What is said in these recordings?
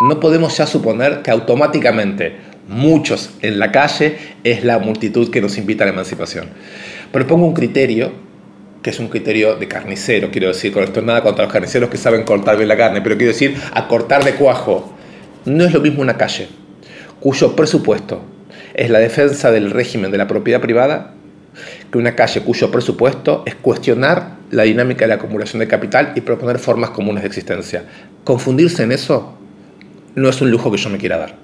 No podemos ya suponer que automáticamente muchos en la calle es la multitud que nos invita a la emancipación. Propongo un criterio que es un criterio de carnicero, quiero decir, con esto nada contra los carniceros que saben cortar bien la carne, pero quiero decir, a cortar de cuajo. No es lo mismo una calle, cuyo presupuesto es la defensa del régimen de la propiedad privada, que una calle cuyo presupuesto es cuestionar la dinámica de la acumulación de capital y proponer formas comunes de existencia. Confundirse en eso no es un lujo que yo me quiera dar.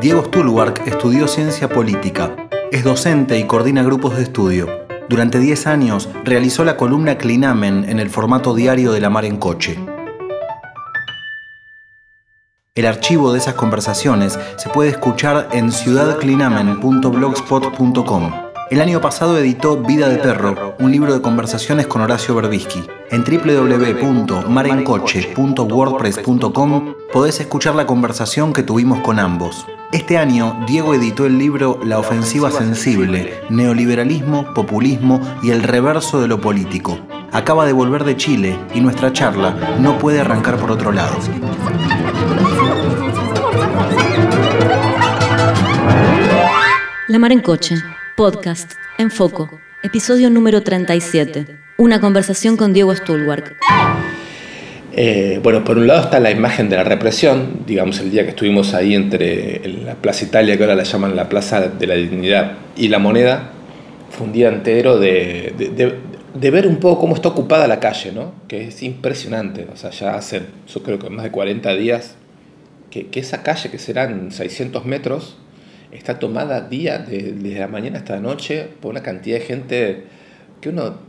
Diego Stulwark estudió ciencia política, es docente y coordina grupos de estudio. Durante 10 años realizó la columna Clinamen en el formato diario de La Mar en Coche. El archivo de esas conversaciones se puede escuchar en ciudadclinamen.blogspot.com. El año pasado editó Vida de Perro, un libro de conversaciones con Horacio Berbisky. En www.marencoche.wordpress.com podés escuchar la conversación que tuvimos con ambos. Este año, Diego editó el libro La ofensiva sensible, neoliberalismo, populismo y el reverso de lo político. Acaba de volver de Chile y nuestra charla no puede arrancar por otro lado. La Mar en Coche Podcast en Foco, episodio número 37. Una conversación con Diego Stulwark. Eh, bueno, por un lado está la imagen de la represión, digamos el día que estuvimos ahí entre la Plaza Italia, que ahora la llaman la Plaza de la Dignidad, y la Moneda, fue un día entero de, ver un poco cómo está ocupada la calle, ¿no? que es impresionante, o sea, ya hace, yo creo que más de 40 días, que, que esa calle, que serán 600 metros, está tomada día, desde la mañana hasta la noche, por una cantidad de gente que uno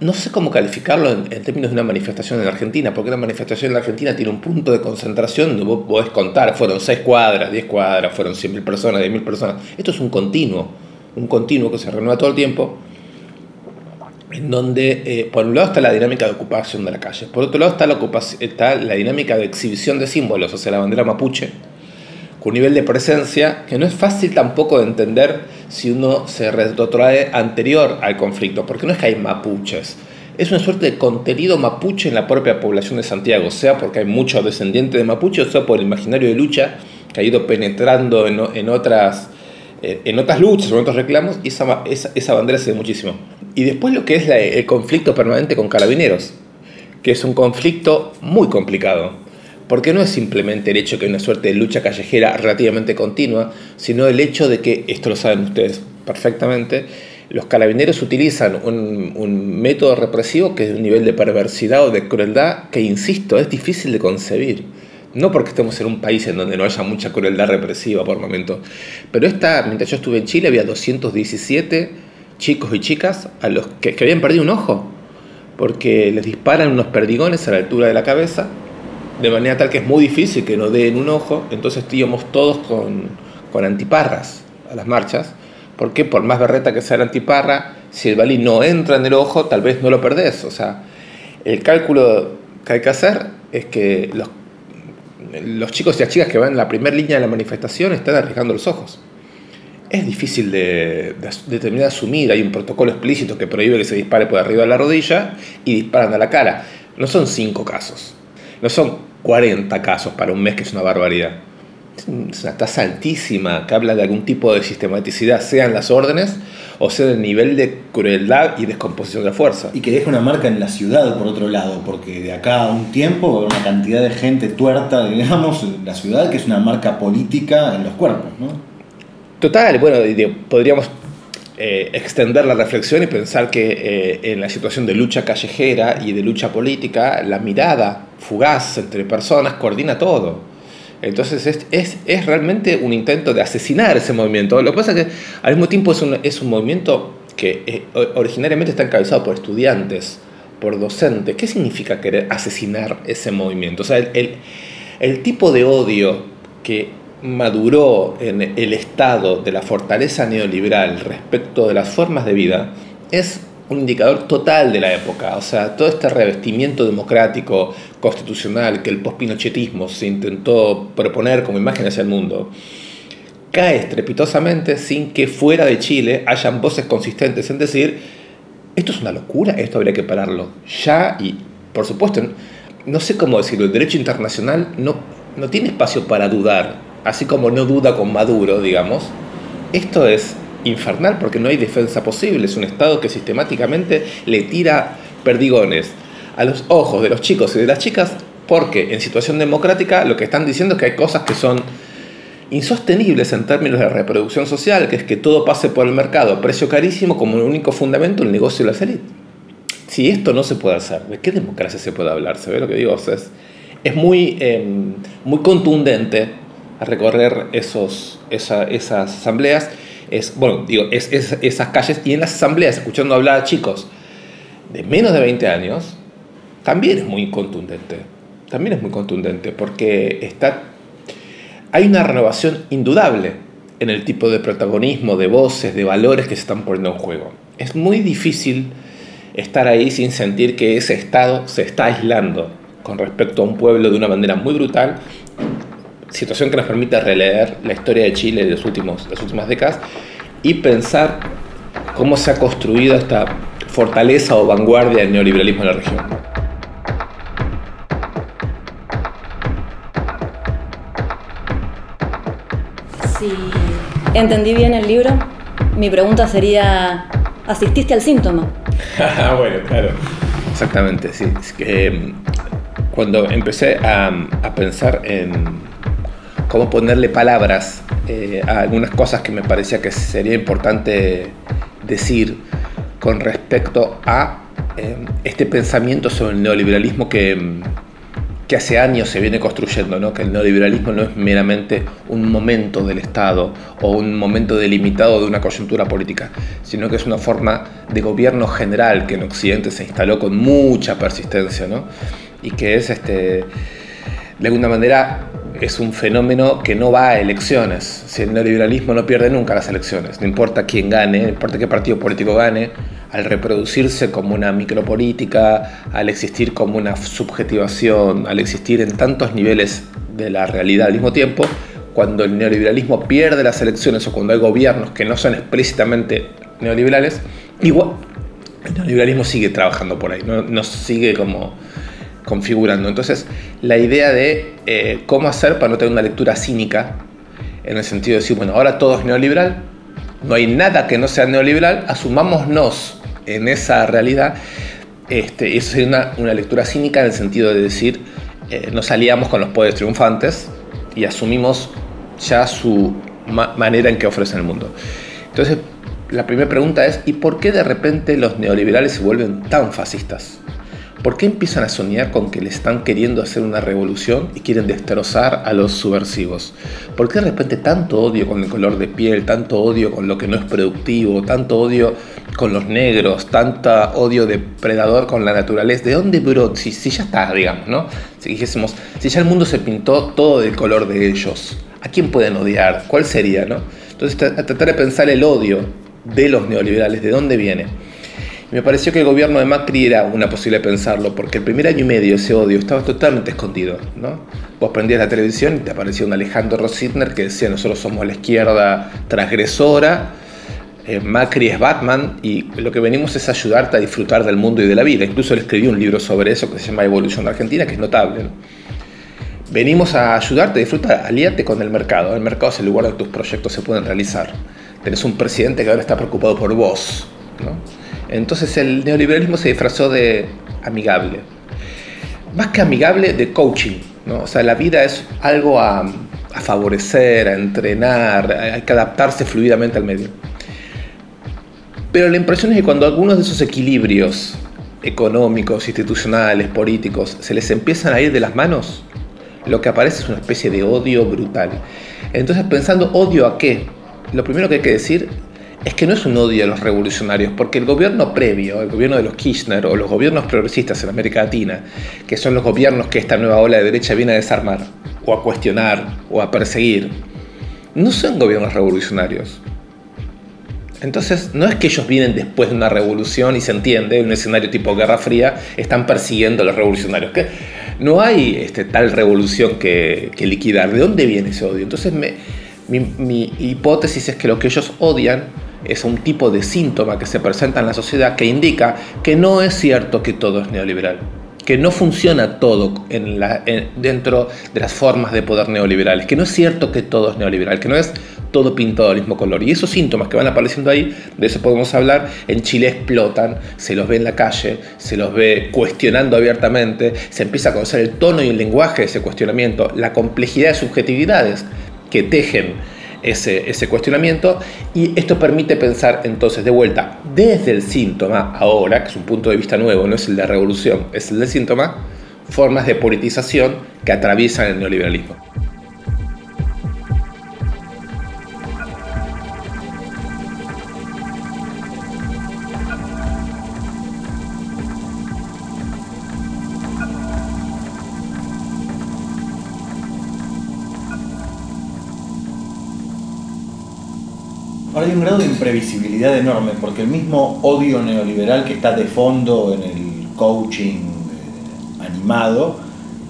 no, sé cómo calificarlo en, términos de una manifestación en la Argentina, porque una manifestación en la Argentina tiene un punto de concentración donde vos podés contar, fueron 6 cuadras, 10 cuadras, fueron 100.000 personas, 10.000 personas. Esto es un continuo, un continuo que se renueva todo el tiempo, en donde eh, por un lado está la dinámica de ocupación de la calle, por otro lado está la, está la dinámica de exhibición de símbolos, o sea, la bandera mapuche, con un nivel de presencia que no es fácil tampoco de entender si uno se retrotrae anterior al conflicto, porque no es que hay mapuches, es una suerte de contenido mapuche en la propia población de Santiago, sea porque hay muchos descendientes de mapuche, o sea por el imaginario de lucha que ha ido penetrando en, otras, eh, en otras luchas, en otros reclamos, y esa, esa, bandera se ve muchísimo. Y después lo que es el conflicto permanente con carabineros, que es un conflicto muy complicado porque no es simplemente el hecho que hay una suerte de lucha callejera relativamente continua, sino el hecho de que, esto lo saben ustedes perfectamente, los carabineros utilizan un, método represivo que es un nivel de perversidad o de crueldad que, insisto, es difícil de concebir. No porque estemos en un país en donde no haya mucha crueldad represiva por momento, pero esta, mientras yo estuve en Chile, había 217 chicos y chicas a los que habían perdido un ojo, porque les disparan unos perdigones a la altura de la cabeza de manera tal que es muy difícil que no den un ojo, entonces íbamos todos con, con antiparras a las marchas, porque por más berreta que sea la antiparra, si el balín no entra en el ojo, tal vez no lo perdés. O sea, el cálculo que hay que hacer es que los, los chicos y las chicas que van en la primera línea de la manifestación están arriesgando los ojos. Es difícil de, de, terminar de asumir, hay un protocolo explícito que prohíbe que se dispare por arriba de la rodilla y disparan a la cara. No son cinco casos, no son 40 casos para un mes, que es una barbaridad. Es una tasa altísima que habla de algún tipo de sistematicidad, sean las órdenes o sea el nivel de crueldad y descomposición de la fuerza. Y que deja una marca en la ciudad, por otro lado, porque de acá a un tiempo una cantidad de gente tuerta, digamos, la ciudad, que es una marca política en los cuerpos, ¿no? Total, bueno, podríamos eh, extender la reflexión y pensar que eh, en la situación de lucha callejera y de lucha política, la mirada fugaz entre personas coordina todo. Entonces es, es, es, realmente un intento de asesinar ese movimiento. Lo que pasa es que al mismo tiempo es un, es un movimiento que eh, originariamente está encabezado por estudiantes, por docentes. ¿Qué significa querer asesinar ese movimiento? O sea, el, el, el tipo de odio que maduró en el estado de la fortaleza neoliberal respecto de las formas de vida es un indicador total de la época. O sea, todo este revestimiento democrático, constitucional que el pospinochetismo se intentó proponer como imagen hacia el mundo, cae estrepitosamente sin que fuera de Chile hayan voces consistentes en decir, esto es una locura, esto habría que pararlo ya y, por supuesto, no sé cómo decirlo, el derecho internacional no no tiene espacio para dudar, así como no duda con Maduro, digamos, esto es infernal porque no hay defensa posible. Es un Estado que sistemáticamente le tira perdigones a los ojos de los chicos y de las chicas porque en situación democrática lo que están diciendo es que hay cosas que son insostenibles en términos de reproducción social, que es que todo pase por el mercado, precio carísimo, como el único fundamento el negocio de la élites. Si esto no se puede hacer, ¿de qué democracia se puede hablar? ¿Se ve lo que digo? es, es muy, em, muy contundente recorrer esos, esas asambleas, es, bueno, digo, es, esas calles y en las asambleas, escuchando hablar a chicos de menos de 20 años, también es muy contundente. También es muy contundente porque está hay una renovación indudable en el tipo de protagonismo, de voces, de valores que se están poniendo en juego. Es muy difícil estar ahí sin sentir que ese Estado se está aislando con respecto a un pueblo de una manera muy brutal, situación que nos permite releer la historia de Chile de los últimos, las últimas décadas y pensar cómo se ha construido esta fortaleza o vanguardia del neoliberalismo en la región. Si entendí bien el libro, mi pregunta sería, ¿asististe al síntoma? bueno, claro. Exactamente, sí. que, cuando empecé a, pensar en cómo ponerle palabras eh, a algunas cosas que me parecía que sería importante decir con respecto a eh, este pensamiento sobre el neoliberalismo que, que hace años se viene construyendo, ¿no? que el neoliberalismo no es meramente un momento del Estado o un momento delimitado de una coyuntura política, sino que es una forma de gobierno general que en Occidente se instaló con mucha persistencia ¿no? y que es, este, de alguna manera, es un fenómeno que no va a elecciones. El neoliberalismo no pierde nunca las elecciones, no importa quién gane, no importa qué partido político gane, al reproducirse como una micropolítica, al existir como una subjetivación, al existir en tantos niveles de la realidad al mismo tiempo, cuando el neoliberalismo pierde las elecciones o cuando hay gobiernos que no son explícitamente neoliberales, igual el neoliberalismo sigue trabajando por ahí, no, sigue como configurando. Entonces, la idea de eh, cómo hacer para no tener una lectura cínica, en el sentido de decir, bueno, ahora todo es neoliberal, no hay nada que no sea neoliberal, asumámonos en esa realidad, este, eso sería una, lectura cínica en el sentido de decir, eh, nos aliamos con los poderes triunfantes y asumimos ya su manera en que ofrecen el mundo. Entonces, la primera pregunta es, ¿y por qué de repente los neoliberales se vuelven tan fascistas? ¿Por qué empiezan a soñar con que le están queriendo hacer una revolución y quieren destrozar a los subversivos? ¿Por qué de repente tanto odio con el color de piel, tanto odio con lo que no es productivo, tanto odio con los negros, tanta odio depredador con la naturaleza? ¿De dónde bro? Si, si ya está, digamos, ¿no? Si dijésemos, si ya el mundo se pintó todo del color de ellos, ¿a quién pueden odiar? ¿Cuál sería, no? Entonces, tratar de pensar el odio de los neoliberales, ¿de dónde viene? Me pareció que el gobierno de Macri era una posible pensarlo, porque el primer año y medio ese odio estaba totalmente escondido. ¿no? Vos prendías la televisión y te aparecía un Alejandro Rositner que decía nosotros somos la izquierda transgresora, eh, Macri es Batman y lo que venimos es ayudarte a disfrutar del mundo y de la vida. Incluso él escribió un libro sobre eso que se llama Evolución de Argentina, que es notable. Venimos a ayudarte a disfrutar, aliate con el mercado. El mercado es el lugar donde tus proyectos se pueden realizar. Tenés un presidente que ahora está preocupado por vos. ¿no? Entonces el neoliberalismo se disfrazó de amigable. Más que amigable, de coaching. ¿no? O sea, la vida es algo a, favorecer, a entrenar, hay que adaptarse fluidamente al medio. Pero la impresión es que cuando algunos de esos equilibrios económicos, institucionales, políticos, se les empiezan a ir de las manos, lo que aparece es una especie de odio brutal. Entonces, pensando odio a qué, lo primero que hay que decir es que no es un odio a los revolucionarios, porque el gobierno previo, el gobierno de los Kirchner o los gobiernos progresistas en América Latina, que son los gobiernos que esta nueva ola de derecha viene a desarmar, o a cuestionar, o a perseguir, no son gobiernos revolucionarios. Entonces, no es que ellos vienen después de una revolución y se entiende, en un escenario tipo Guerra Fría, están persiguiendo a los revolucionarios. No hay este, tal revolución que, liquidar. ¿De dónde viene ese odio? Entonces, mi hipótesis es que lo que ellos odian es un tipo de síntoma que se presenta en la sociedad que indica que no es cierto que todo es neoliberal, que no funciona todo dentro de las formas de poder neoliberales, que no es cierto que todo es neoliberal, que no es todo pintado del mismo color. Y esos síntomas que van apareciendo ahí, de eso podemos hablar, en Chile explotan, se los ve en la calle, se los ve cuestionando abiertamente, se empieza a conocer el tono y el lenguaje de ese cuestionamiento, la complejidad de subjetividades que tejen ese, cuestionamiento y esto permite pensar entonces de vuelta desde el síntoma, ahora, que es un punto de vista nuevo, no es el de revolución, es el del síntoma, formas de politización que atraviesan el neoliberalismo. Hay un grado de imprevisibilidad enorme, porque el mismo odio neoliberal que está de fondo en el coaching eh, animado,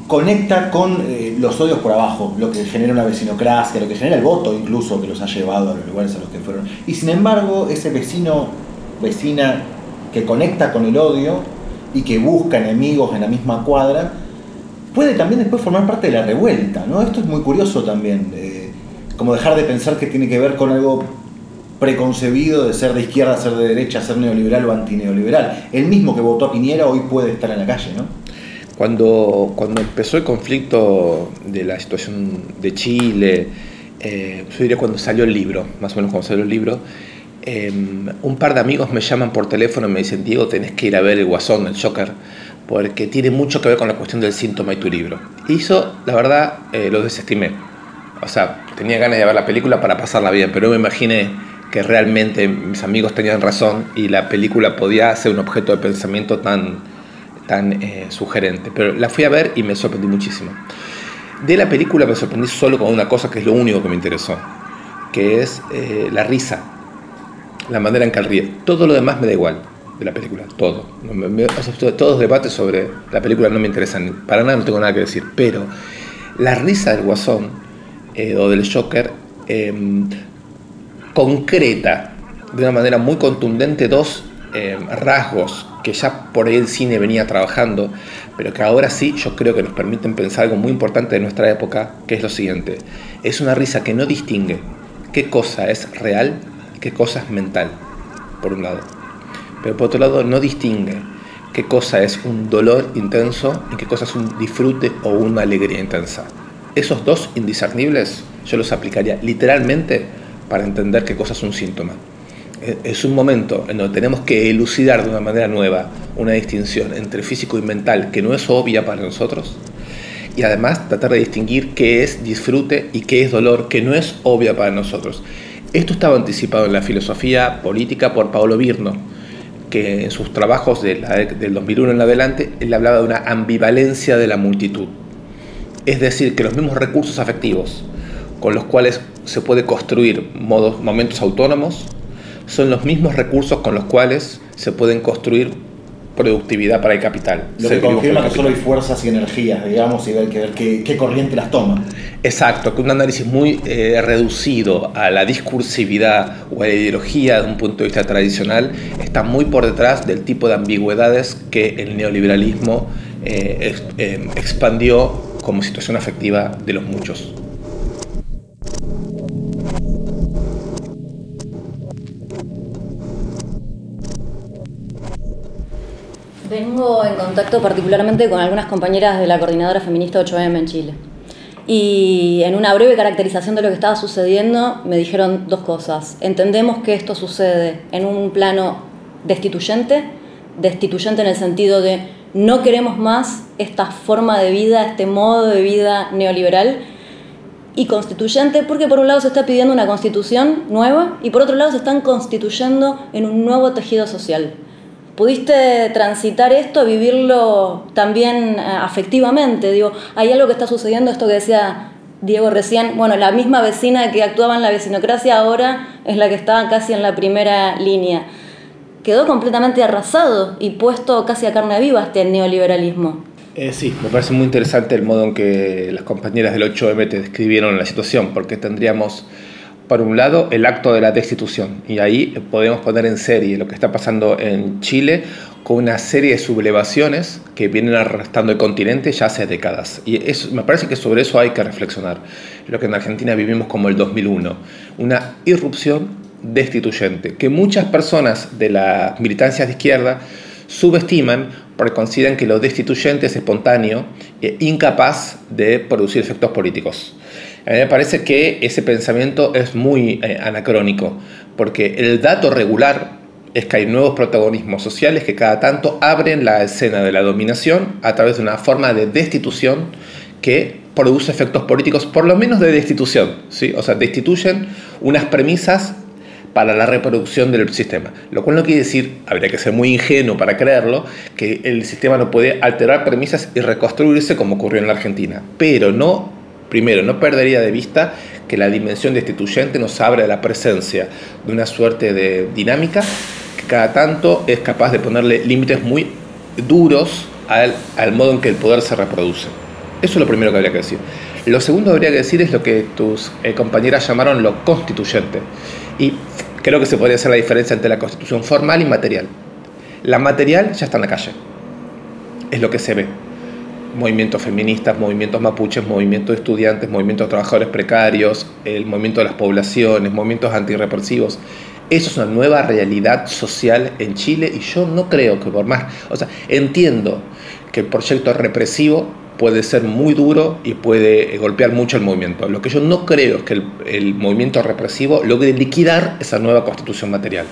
conecta con eh, los odios por abajo, lo que genera una vecinocracia, lo que genera el voto incluso que los ha llevado a los lugares a los que fueron. Y sin embargo, ese vecino, vecina que conecta con el odio y que busca enemigos en la misma cuadra, puede también después formar parte de la revuelta, ¿no? Esto es muy curioso también, como dejar de pensar que tiene que ver con algo preconcebido de ser de izquierda, ser de derecha, ser neoliberal o antineoliberal. El mismo que votó a Piñera hoy puede estar en la calle, ¿no? Cuando, cuando empezó el conflicto de la situación de Chile, eh, yo diría cuando salió el libro, más o menos cuando salió el libro, em, un par de amigos me llaman por teléfono y me dicen, Diego, tenés que ir a ver el Guasón, el Joker, porque tiene mucho que ver con la cuestión del síntoma y tu libro. Y eso, la verdad, eh, lo desestimé. O sea, tenía ganas de ver la película para pasarla bien, pero no me imaginé que realmente mis amigos tenían razón y la película podía ser un objeto de pensamiento tan, tan eh, sugerente. Pero la fui a ver y me sorprendí muchísimo. De la película me sorprendí solo con una cosa que es lo único que me interesó, que es eh, la risa, la manera en que ríe. Todo lo demás me da igual de la película, todo. todos los debates sobre la película no me interesan, para nada no tengo nada que decir, pero la risa del guasón eh, o del Joker em, concreta de una manera muy contundente dos eh, rasgos que ya por ahí el cine venía trabajando, pero que ahora sí yo creo que nos permiten pensar algo muy importante de nuestra época, que es lo siguiente. Es una risa que no distingue qué cosa es real y qué cosa es mental, por un lado. Pero por otro lado no distingue qué cosa es un dolor intenso y qué cosa es un disfrute o una alegría intensa. Esos dos indiscernibles yo los aplicaría literalmente para entender qué cosa es un síntoma. E, es un momento en donde tenemos que elucidar de una manera nueva una distinción entre físico y mental que no es obvia para nosotros y además tratar de distinguir qué es disfrute y qué es dolor que no es obvia para nosotros. Esto estaba anticipado en la filosofía política por Paolo Virno, que en sus trabajos de del 2001 en adelante, él hablaba de una ambivalencia de la multitud. Es decir, que los mismos recursos afectivos con los cuales se puede construir modos, momentos autónomos, son los mismos recursos con los cuales se pueden construir productividad para el capital. Lo que confirma que solo hay fuerzas y energías, digamos, y ver, que, ver qué, corriente las toma. Exacto, que un análisis muy eh, reducido a la discursividad o a la ideología de un punto de vista tradicional está muy por detrás del tipo de ambigüedades que el neoliberalismo eh, eh, expandió como situación afectiva de los muchos. Vengo en contacto particularmente con algunas compañeras de la coordinadora feminista 8M en Chile. Y en una breve caracterización de lo que estaba sucediendo me dijeron dos cosas. Entendemos que esto sucede en un plano destituyente, destituyente en el sentido de no queremos más esta forma de vida, este modo de vida neoliberal, y constituyente porque por un lado se está pidiendo una constitución nueva y por otro lado se están constituyendo en un nuevo tejido social. ¿Pudiste transitar esto, vivirlo también eh, afectivamente? Digo, hay algo que está sucediendo, esto que decía Diego recién, bueno, la misma vecina que actuaba en la vecinocracia ahora es la que estaba casi en la primera línea. Quedó completamente arrasado y puesto casi a carne viva este neoliberalismo. Eh, sí, me parece muy interesante el modo en que las compañeras del 8M te describieron la situación, porque tendríamos por un lado, el acto de la destitución, y ahí podemos poner en serie lo que está pasando en Chile con una serie de sublevaciones que vienen arrastrando el continente ya hace décadas. Y eso, me parece que sobre eso hay que reflexionar. Lo que en Argentina vivimos como el 2001, una irrupción destituyente, que muchas personas de las militancias de izquierda subestiman porque consideran que lo destituyente es espontáneo e incapaz de producir efectos políticos. A mí me parece que ese pensamiento es muy eh, anacrónico, porque el dato regular es que hay nuevos protagonismos sociales que cada tanto abren la escena de la dominación a través de una forma de destitución que produce efectos políticos, por lo menos de destitución, ¿sí? o sea, destituyen unas premisas para la reproducción del sistema. Lo cual no quiere decir, habría que ser muy ingenuo para creerlo, que el sistema no puede alterar premisas y reconstruirse como ocurrió en la Argentina. Pero no, primero, no perdería de vista que la dimensión destituyente nos abre a la presencia de una suerte de dinámica que cada tanto es capaz de ponerle límites muy duros al, al modo en que el poder se reproduce. Eso es lo primero que habría que decir. Lo segundo que habría que decir es lo que tus eh, compañeras llamaron lo constituyente. Y creo que se podría hacer la diferencia entre la constitución formal y material. La material ya está en la calle, es lo que se ve. Movimientos feministas, movimientos mapuches, movimientos estudiantes, movimientos de trabajadores precarios, el movimiento de las poblaciones, movimientos antirrepresivos. Eso es una nueva realidad social en Chile y yo no creo que por más, o sea, entiendo que el proyecto represivo puede ser muy duro y puede eh, golpear mucho el movimiento. Lo que yo no creo es que el, movimiento represivo logre liquidar esa nueva constitución material.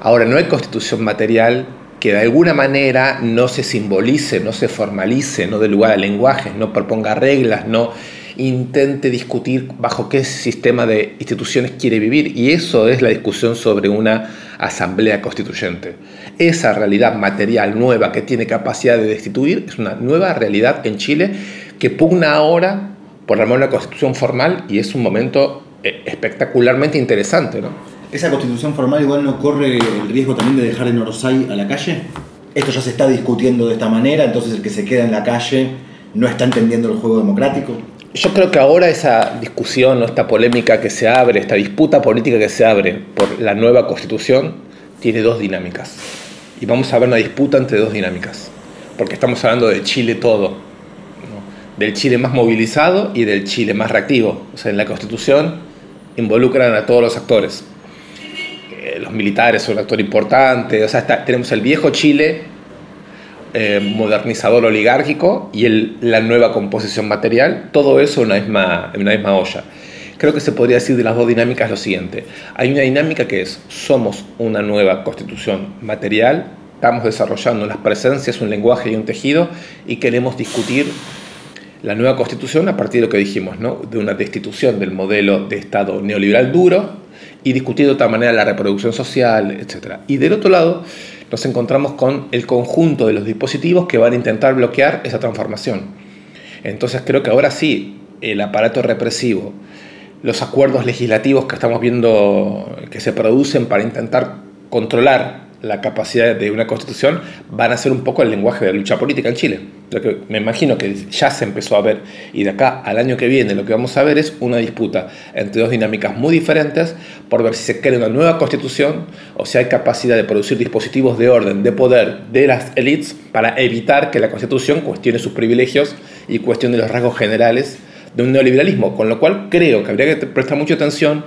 Ahora, no hay constitución material que de alguna manera no se simbolice, no se formalice, no dé lugar a lenguajes, no proponga reglas, no intente discutir bajo qué sistema de instituciones quiere vivir. Y eso es la discusión sobre una asamblea constituyente. Esa realidad material nueva que tiene capacidad de destituir es una nueva realidad en Chile que pugna ahora por la una constitución formal y es un momento eh, espectacularmente interesante. ¿no? ¿Esa constitución formal igual no corre el riesgo también de dejar en Orsay a la calle? Esto ya se está discutiendo de esta manera, entonces el que se queda en la calle no está entendiendo el juego democrático. Yo creo que ahora esa discusión, esta polémica que se abre, esta disputa política que se abre por la nueva constitución, tiene dos dinámicas. Y vamos a ver una disputa entre dos dinámicas. Porque estamos hablando de Chile todo. Del Chile más movilizado y del Chile más reactivo. O sea, en la constitución involucran a todos los actores. Los militares son un actor importante. O sea, tenemos el viejo Chile eh, modernizador oligárquico y el, la nueva composición material, todo eso en una, misma, en una misma olla. Creo que se podría decir de las dos dinámicas lo siguiente. Hay una dinámica que es, somos una nueva constitución material, estamos desarrollando unas presencias, un lenguaje y un tejido y queremos discutir la nueva constitución a partir de lo que dijimos, ¿no? de una destitución del modelo de Estado neoliberal duro y discutir de otra manera la reproducción social, etc. Y del otro lado, nos encontramos con el conjunto de los dispositivos que van a intentar bloquear esa transformación. Entonces creo que ahora sí, el aparato represivo, los acuerdos legislativos que estamos viendo que se producen para intentar controlar la capacidad de una constitución van a ser un poco el lenguaje de la lucha política en Chile. Lo que me imagino que ya se empezó a ver y de acá al año que viene lo que vamos a ver es una disputa entre dos dinámicas muy diferentes por ver si se crea una nueva constitución o si hay capacidad de producir dispositivos de orden, de poder de las élites para evitar que la constitución cuestione sus privilegios y cuestione los rasgos generales de un neoliberalismo, con lo cual creo que habría que prestar mucha atención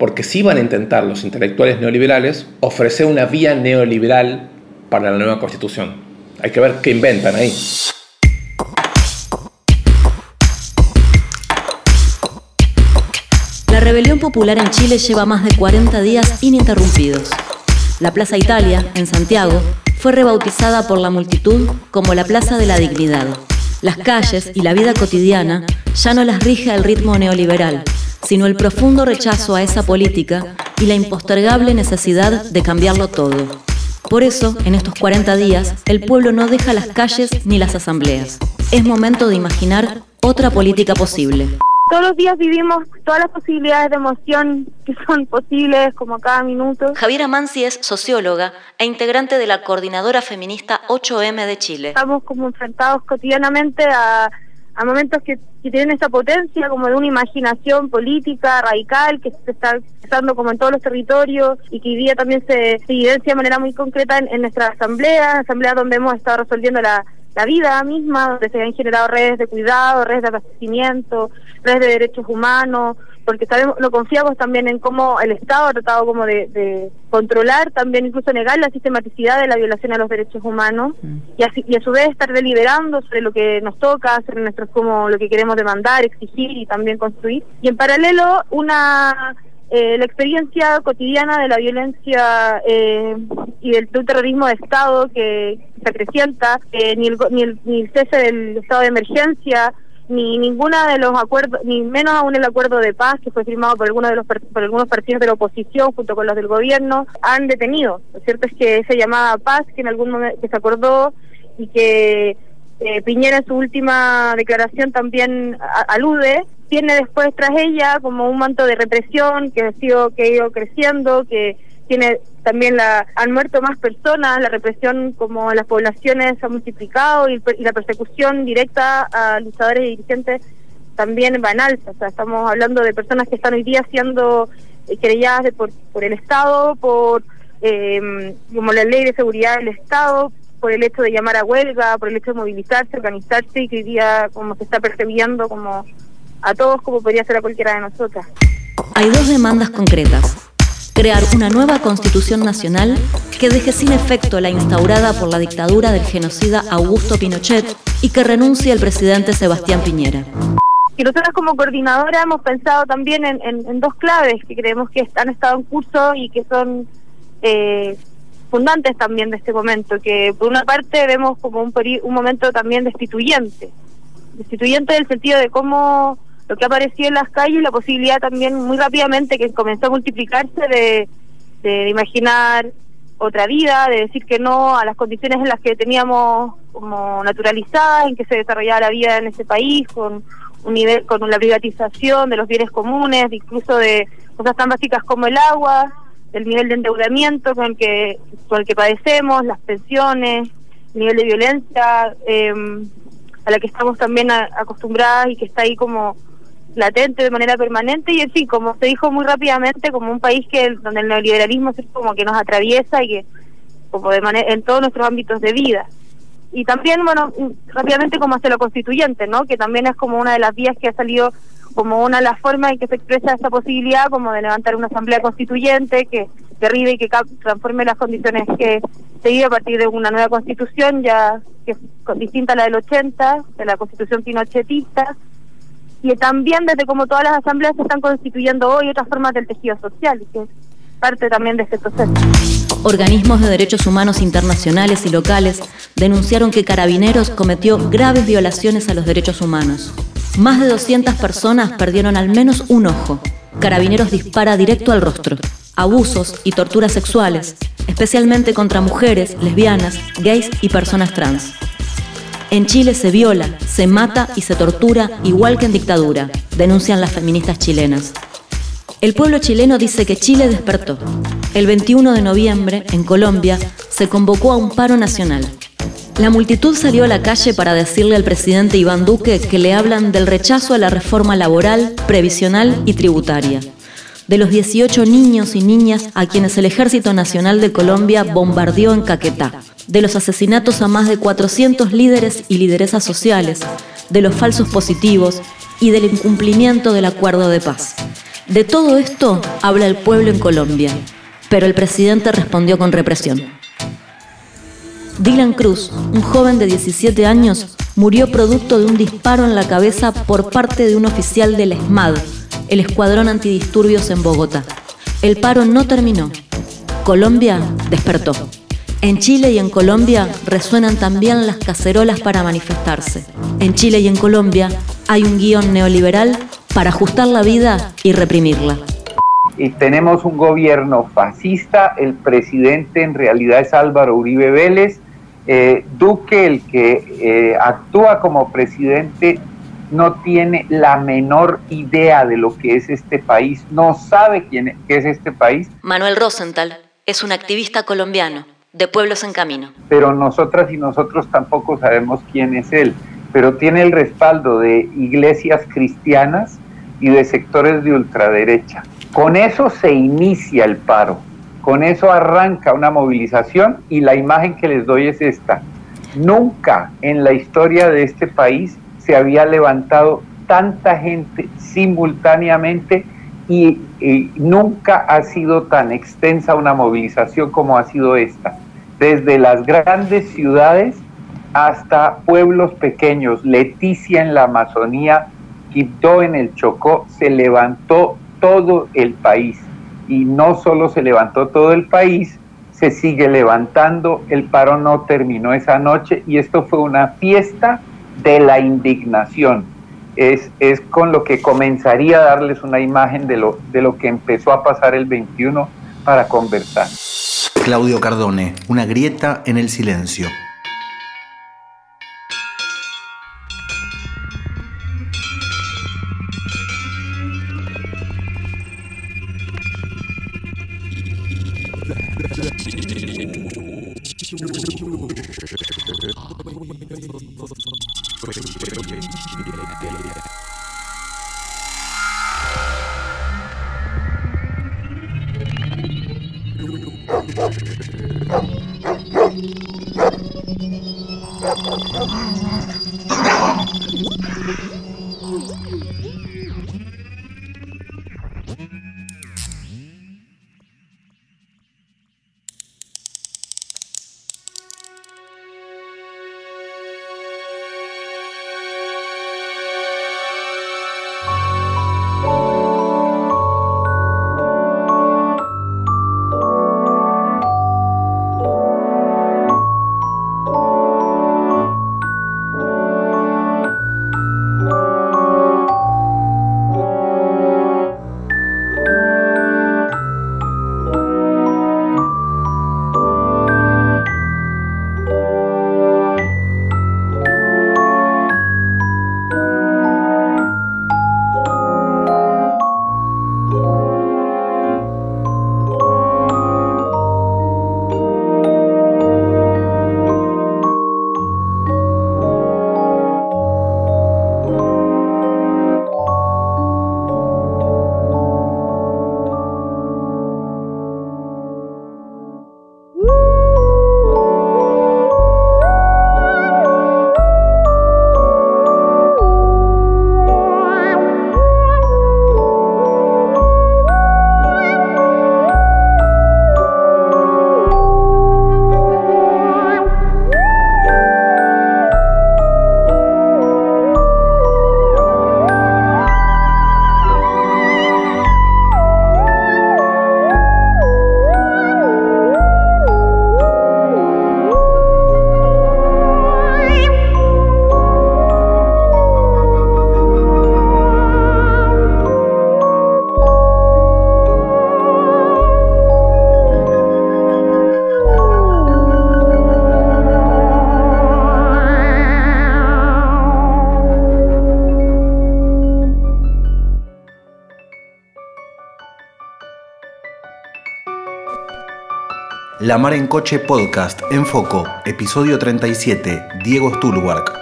porque sí van a intentar los intelectuales neoliberales ofrecer una vía neoliberal para la nueva constitución. Hay que ver qué inventan ahí. La rebelión popular en Chile lleva más de 40 días ininterrumpidos. La Plaza Italia, en Santiago, fue rebautizada por la multitud como la Plaza de la Dignidad. Las calles y la vida cotidiana ya no las rige el ritmo neoliberal, sino el profundo rechazo a esa política y la impostergable necesidad de cambiarlo todo. Por eso, en estos 40 días, el pueblo no deja las calles ni las asambleas. Es momento de imaginar otra política posible. Todos los días vivimos todas las posibilidades de emoción que son posibles, como cada minuto. Javiera Mansi es socióloga e integrante de la coordinadora feminista 8M de Chile. Estamos como enfrentados cotidianamente a, a momentos que que tienen esta potencia como de una imaginación política radical que se está usando como en todos los territorios y que hoy día también se, evidencia de manera muy concreta en, en nuestra asamblea, asamblea donde hemos estado resolviendo la, la vida misma, donde se han generado redes de cuidado, redes de abastecimiento, redes de derechos humanos, porque sabemos, lo confiamos también en cómo el Estado ha tratado como de, controlar, también incluso negar la sistematicidad de la violación a los derechos humanos mm. y, así, y a su vez estar deliberando sobre lo que nos toca, sobre nuestros como lo que queremos demandar, exigir y también construir. Y en paralelo una eh, la experiencia cotidiana de la violencia eh, y del, terrorismo de Estado que se acrecienta, eh, ni, el, ni, el, ni el cese del estado de emergencia, ni ninguna de los acuerdos, ni menos aún el acuerdo de paz que fue firmado por algunos de los por algunos partidos de la oposición junto con los del gobierno, han detenido. Lo cierto es que esa llamada paz que en algún momento que se acordó y que eh, Piñera en su última declaración también alude, tiene después tras ella como un manto de represión que ha sido que ha ido creciendo, que tiene también la han muerto más personas, la represión como las poblaciones ha multiplicado y, la persecución directa a luchadores y dirigentes también va en alza. O sea, estamos hablando de personas que están hoy día siendo eh, querelladas por, por el Estado, por eh, como la ley de seguridad del Estado, por el hecho de llamar a huelga, por el hecho de movilizarse, organizarse y que hoy día como se está percibiendo como a todos como podría ser a cualquiera de nosotras. Hay dos demandas concretas crear una nueva constitución nacional que deje sin efecto la instaurada por la dictadura del genocida Augusto Pinochet y que renuncie el presidente Sebastián Piñera. Y nosotros como coordinadora hemos pensado también en, dos claves que creemos que han estado en curso y que son eh, fundantes también de este momento, que por una parte vemos como un, un momento también destituyente, destituyente en el sentido de cómo lo que apareció en las calles, la posibilidad también muy rápidamente que comenzó a multiplicarse de, de, imaginar otra vida, de decir que no a las condiciones en las que teníamos como naturalizadas, en que se desarrollaba la vida en ese país, con un nivel, con la privatización de los bienes comunes, incluso de cosas tan básicas como el agua, el nivel de endeudamiento con el que, con el que padecemos, las pensiones, el nivel de violencia eh, a la que estamos también acostumbradas y que está ahí como latente de manera permanente y en fin, como se dijo muy rápidamente, como un país que donde el neoliberalismo es como que nos atraviesa y que como de manera en todos nuestros ámbitos de vida. Y también, bueno, rápidamente como hace lo constituyente, ¿no? Que también es como una de las vías que ha salido como una de las formas en que se expresa esa posibilidad como de levantar una asamblea constituyente que derribe y que transforme las condiciones que se vive a partir de una nueva constitución ya que es distinta a la del 80, de la constitución pinochetista, y también desde como todas las asambleas se están constituyendo hoy otras formas del tejido social, que es parte también de este proceso. Organismos de derechos humanos internacionales y locales denunciaron que Carabineros cometió graves violaciones a los derechos humanos. Más de 200 personas perdieron al menos un ojo. Carabineros dispara directo al rostro. Abusos y torturas sexuales, especialmente contra mujeres, lesbianas, gays y personas trans. En Chile se viola, se mata y se tortura igual que en dictadura, denuncian las feministas chilenas. El pueblo chileno dice que Chile despertó. El 21 de noviembre, en Colombia, se convocó a un paro nacional. La multitud salió a la calle para decirle al presidente Iván Duque que le hablan del rechazo a la reforma laboral, previsional y tributaria. De los 18 niños y niñas a quienes el Ejército Nacional de Colombia bombardeó en Caquetá de los asesinatos a más de 400 líderes y lideresas sociales, de los falsos positivos y del incumplimiento del acuerdo de paz. De todo esto habla el pueblo en Colombia, pero el presidente respondió con represión. Dylan Cruz, un joven de 17 años, murió producto de un disparo en la cabeza por parte de un oficial del ESMAD, el Escuadrón Antidisturbios en Bogotá. El paro no terminó. Colombia despertó. En Chile y en Colombia resuenan también las cacerolas para manifestarse. En Chile y en Colombia hay un guion neoliberal para ajustar la vida y reprimirla. Y tenemos un gobierno fascista, el presidente en realidad es Álvaro Uribe Vélez, eh, Duque, el que eh, actúa como presidente, no tiene la menor idea de lo que es este país, no sabe quién qué es este país. Manuel Rosenthal es un activista colombiano de Pueblos en Camino. Pero nosotras y nosotros tampoco sabemos quién es él. pero tiene el respaldo de iglesias cristianas y de sectores de ultraderecha. Con eso se inicia el paro, con eso arranca una movilización y la imagen que les doy es esta. Nunca en la historia de este país se había levantado tanta gente simultáneamente y, nunca ha sido tan extensa una movilización como ha sido esta. Desde las grandes ciudades hasta pueblos pequeños, Leticia en la Amazonía, Quibdó en el Chocó, se levantó todo el país. Y no solo se levantó todo el país, se sigue levantando, el paro no terminó esa noche y esto fue una fiesta de la indignación. Es, es con lo que comenzaría a darles una imagen de lo, de lo que empezó a pasar el 21 para conversar. Claudio Cardone, una grieta en el silencio. La Mar en Coche Podcast en Foco, episodio 37, Diego Stulwark.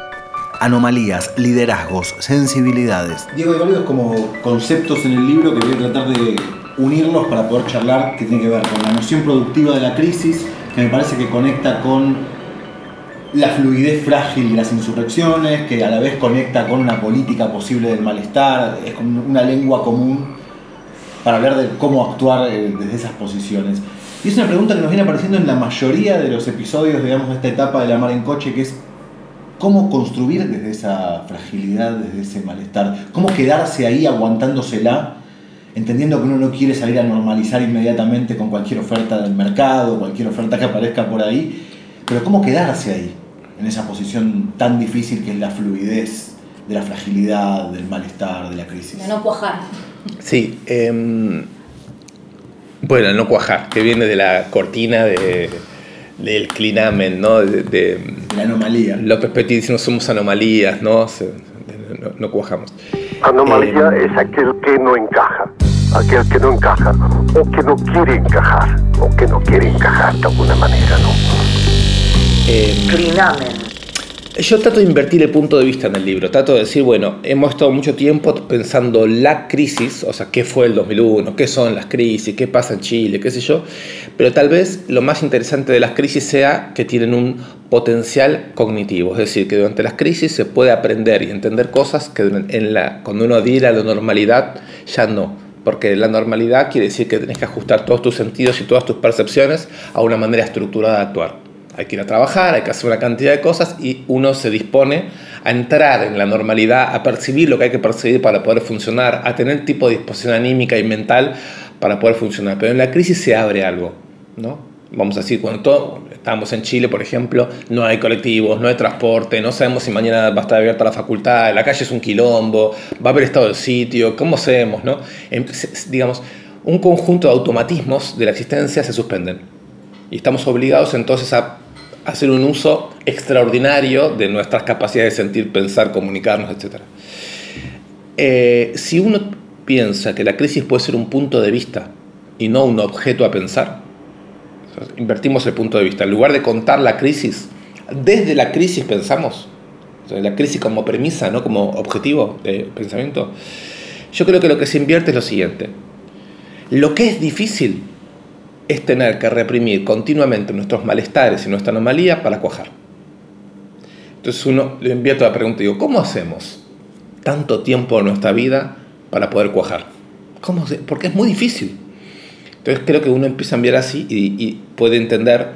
Anomalías, liderazgos, sensibilidades. Diego, hay varios como conceptos en el libro que voy a tratar de unirlos para poder charlar que tiene que ver con la noción productiva de la crisis, que me parece que conecta con la fluidez frágil de las insurrecciones, que a la vez conecta con una política posible del malestar, es como una lengua común para hablar de cómo actuar eh, desde esas posiciones. Y es una pregunta que nos viene apareciendo en la mayoría de los episodios, digamos, de esta etapa de la mar en coche, que es cómo construir desde esa fragilidad, desde ese malestar, cómo quedarse ahí aguantándosela, entendiendo que uno no quiere salir a normalizar inmediatamente con cualquier oferta del mercado, cualquier oferta que aparezca por ahí, pero cómo quedarse ahí, en esa posición tan difícil que es la fluidez de la fragilidad, del malestar, de la crisis. De no cuajar. Sí, eh, bueno, no cuajar, que viene de la cortina de, del clinamen, ¿no? De, la anomalía. López Petit dice, no somos anomalías, ¿no? no, cuajamos. Anomalía eh, es aquel que no encaja, aquel que no encaja, o que no quiere encajar, o que no quiere encajar de alguna manera, ¿no? Eh, clinamen. Yo trato de invertir el punto de vista en el libro, trato de decir, bueno, hemos estado mucho tiempo pensando la crisis, o sea, qué fue el 2001, qué son las crisis, qué pasa en Chile, qué sé yo, pero tal vez lo más interesante de las crisis sea que tienen un potencial cognitivo, es decir, que durante las crisis se puede aprender y entender cosas que en la, cuando uno adhiere a la normalidad ya no, porque la normalidad quiere decir que tenés que ajustar todos tus sentidos y todas tus percepciones a una manera estructurada de actuar hay que ir a trabajar, hay que hacer una cantidad de cosas y uno se dispone a entrar en la normalidad, a percibir lo que hay que percibir para poder funcionar, a tener tipo de disposición anímica y mental para poder funcionar. Pero en la crisis se abre algo, ¿no? Vamos a decir, cuando todo, estamos en Chile, por ejemplo, no hay colectivos, no hay transporte, no sabemos si mañana va a estar abierta la facultad, la calle es un quilombo, va a haber estado del sitio, ¿cómo hacemos, no? Em, digamos, un conjunto de automatismos de la existencia se suspenden. Y estamos obligados entonces a hacer un uso extraordinario de nuestras capacidades de sentir, pensar, comunicarnos, etc. Eh, si uno piensa que la crisis puede ser un punto de vista y no un objeto a pensar, invertimos el punto de vista. En lugar de contar la crisis, desde la crisis pensamos, la crisis como premisa, no como objetivo de pensamiento, yo creo que lo que se invierte es lo siguiente. Lo que es difícil es tener que reprimir continuamente nuestros malestares y nuestra anomalía para cuajar. Entonces uno le envía toda la pregunta y digo, ¿cómo hacemos tanto tiempo en nuestra vida para poder cuajar? ¿Cómo Porque es muy difícil. Entonces creo que uno empieza a enviar así y, puede entender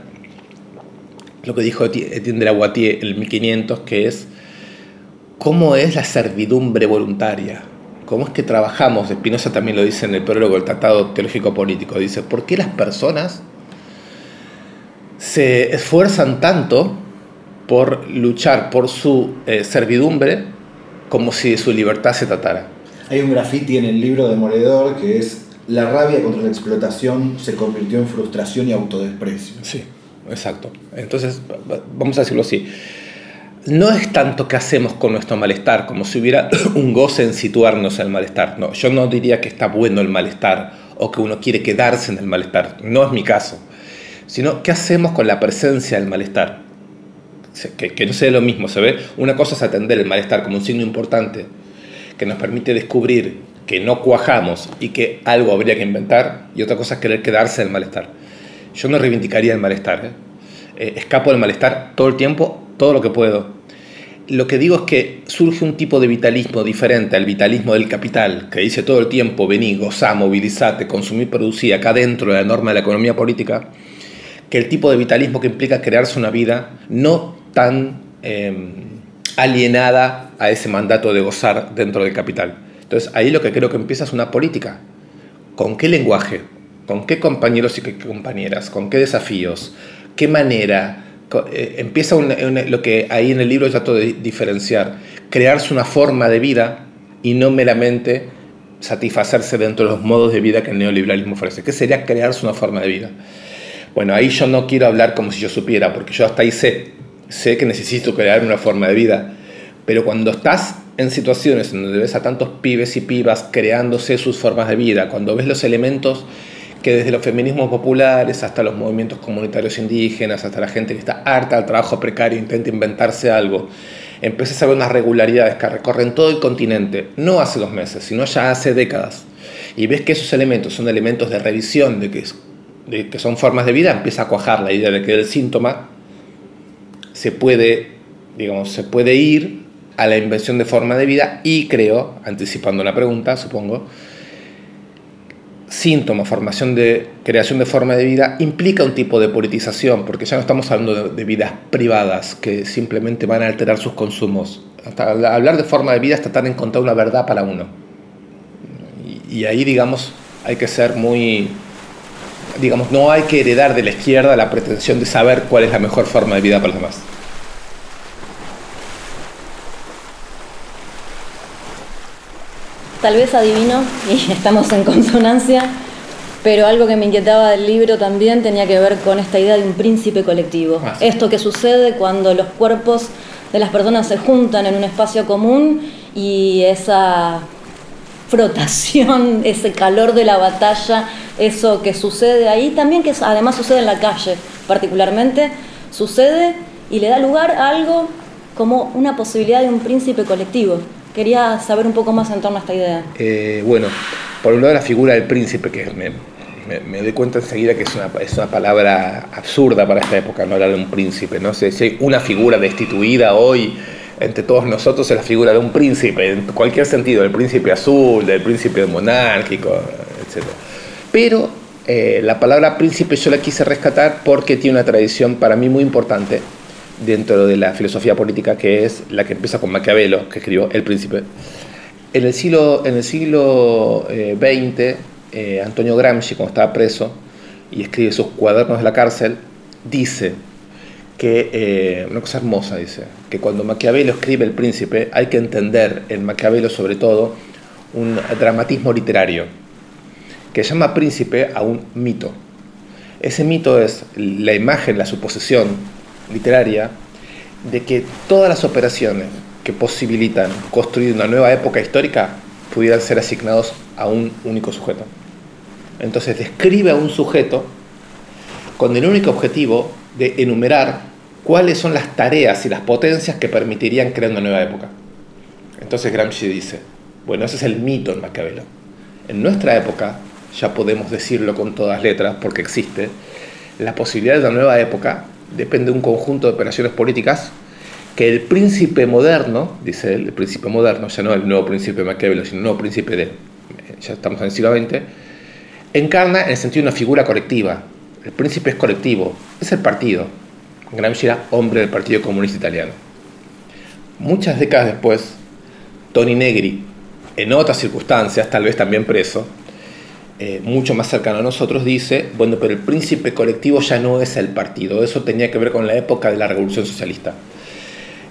lo que dijo Etienne de la Guatier en el 1500, que es cómo es la servidumbre voluntaria, cómo es que trabajamos, Spinoza también lo dice en el prólogo del Tratado Teológico Político, dice, ¿por qué las personas se esfuerzan tanto por luchar por su eh, servidumbre como si de su libertad se tratara? Hay un graffiti en el libro de Moredor que es la rabia contra la explotación se convirtió en frustración y autodesprecio. Sí, exacto. Entonces, vamos a decirlo así no es tanto que hacemos con nuestro malestar, como si hubiera un goce en situarnos en el malestar. No, yo no diría que está bueno el malestar o que uno quiere quedarse en el malestar. No es mi caso. Sino, ¿qué hacemos con la presencia del malestar? Que, no sea lo mismo, ¿se ve? Una cosa es atender el malestar como un signo importante que nos permite descubrir que no cuajamos y que algo habría que inventar, y otra cosa es querer quedarse en el malestar. Yo no reivindicaría el malestar. ¿eh? Eh, escapo del malestar todo el tiempo todo lo que puedo. Lo que digo es que surge un tipo de vitalismo diferente al vitalismo del capital, que dice todo el tiempo, vení, gozá, movilizate, consumir, producir, acá dentro de la norma de la economía política, que el tipo de vitalismo que implica crearse una vida no tan em, alienada a ese mandato de gozar dentro del capital. Entonces ahí lo que creo que empieza es una política. ¿Con qué lenguaje? ¿Con qué compañeros y qué compañeras? ¿Con qué desafíos? ¿Qué manera? Eh, empieza lo que ahí en el libro trato de diferenciar, crearse una forma de vida y no meramente satisfacerse dentro de los modos de vida que el neoliberalismo ofrece. ¿Qué sería crearse una forma de vida? Bueno, ahí yo no quiero hablar como si yo supiera, porque yo hasta ahí sé, sé que necesito crear una forma de vida, pero cuando estás en situaciones donde ves a tantos pibes y pibas creándose sus formas de vida, cuando ves los elementos que desde los feminismos populares hasta los movimientos comunitarios indígenas, hasta la gente que está harta del trabajo precario, intenta inventarse algo, empieza a ver unas regularidades que recorren todo el continente, no hace dos meses, sino ya hace décadas, y ves que esos elementos son elementos de revisión de que, de que son formas de vida, empieza a cuajar la idea de que el síntoma se puede, digamos, se puede ir a la invención de forma de vida y creo, anticipando la pregunta, supongo, síntoma, formación de creación de forma de vida, implica un tipo de politización, porque ya no estamos hablando de, vidas privadas que simplemente van a alterar sus consumos. hablar de forma de vida es tratar de encontrar una verdad para uno. Y ahí, digamos, hay que ser muy... Digamos, no hay que heredar de la izquierda la pretensión de saber cuál es la mejor forma de vida para los demás. Tal vez adivino y estamos en consonancia, pero algo que me inquietaba del libro también tenía que ver con esta idea de un príncipe colectivo. Ah, Esto que sucede cuando los cuerpos de las personas se juntan en un espacio común y esa frotación, ese calor de la batalla, eso que sucede ahí, también que además sucede en la calle particularmente, sucede y le da lugar a algo como una posibilidad de un príncipe colectivo. Quería saber un poco más en torno a esta idea. Eh, bueno, por un lado la figura del príncipe, que me, me, me doy cuenta enseguida que es una, es una palabra absurda para esta época, no hablar de un príncipe. No sé si hay una figura destituida hoy entre todos nosotros es la figura de un príncipe, en cualquier sentido, del príncipe azul, del príncipe monárquico, etc. Pero eh, la palabra príncipe yo la quise rescatar porque tiene una tradición para mí muy importante dentro de la filosofía política que es la que empieza con Maquiavelo, que escribió El Príncipe. En el siglo, en el siglo XX, eh, Antonio Gramsci, cuando estaba preso y escribe sus cuadernos de la cárcel, dice que, eh, una cosa hermosa dice, que cuando Maquiavelo escribe El Príncipe hay que entender en Maquiavelo sobre todo un dramatismo literario que llama príncipe a un mito. Ese mito es la imagen, la suposición literaria de que todas las operaciones que posibilitan construir una nueva época histórica pudieran ser asignados a un único sujeto. Entonces describe a un sujeto con el único objetivo de enumerar cuáles son las tareas y las potencias que permitirían crear una nueva época. Entonces Gramsci dice, bueno, ese es el mito en Maquiavelo. En nuestra época, ya podemos decirlo con todas letras porque existe, la posibilidad de una nueva época depende de un conjunto de operaciones políticas que el príncipe moderno, dice él, el príncipe moderno, ya no el nuevo príncipe Maquiavelo, sino el nuevo príncipe de, ya estamos en el siglo XX, encarna en el sentido de una figura colectiva. El príncipe es colectivo, es el partido. Gramsci era hombre del Partido Comunista Italiano. Muchas décadas después, Tony Negri, en otras circunstancias, tal vez también preso, eh, mucho más cercano a nosotros, dice, bueno, pero el príncipe colectivo ya no es el partido, eso tenía que ver con la época de la Revolución Socialista.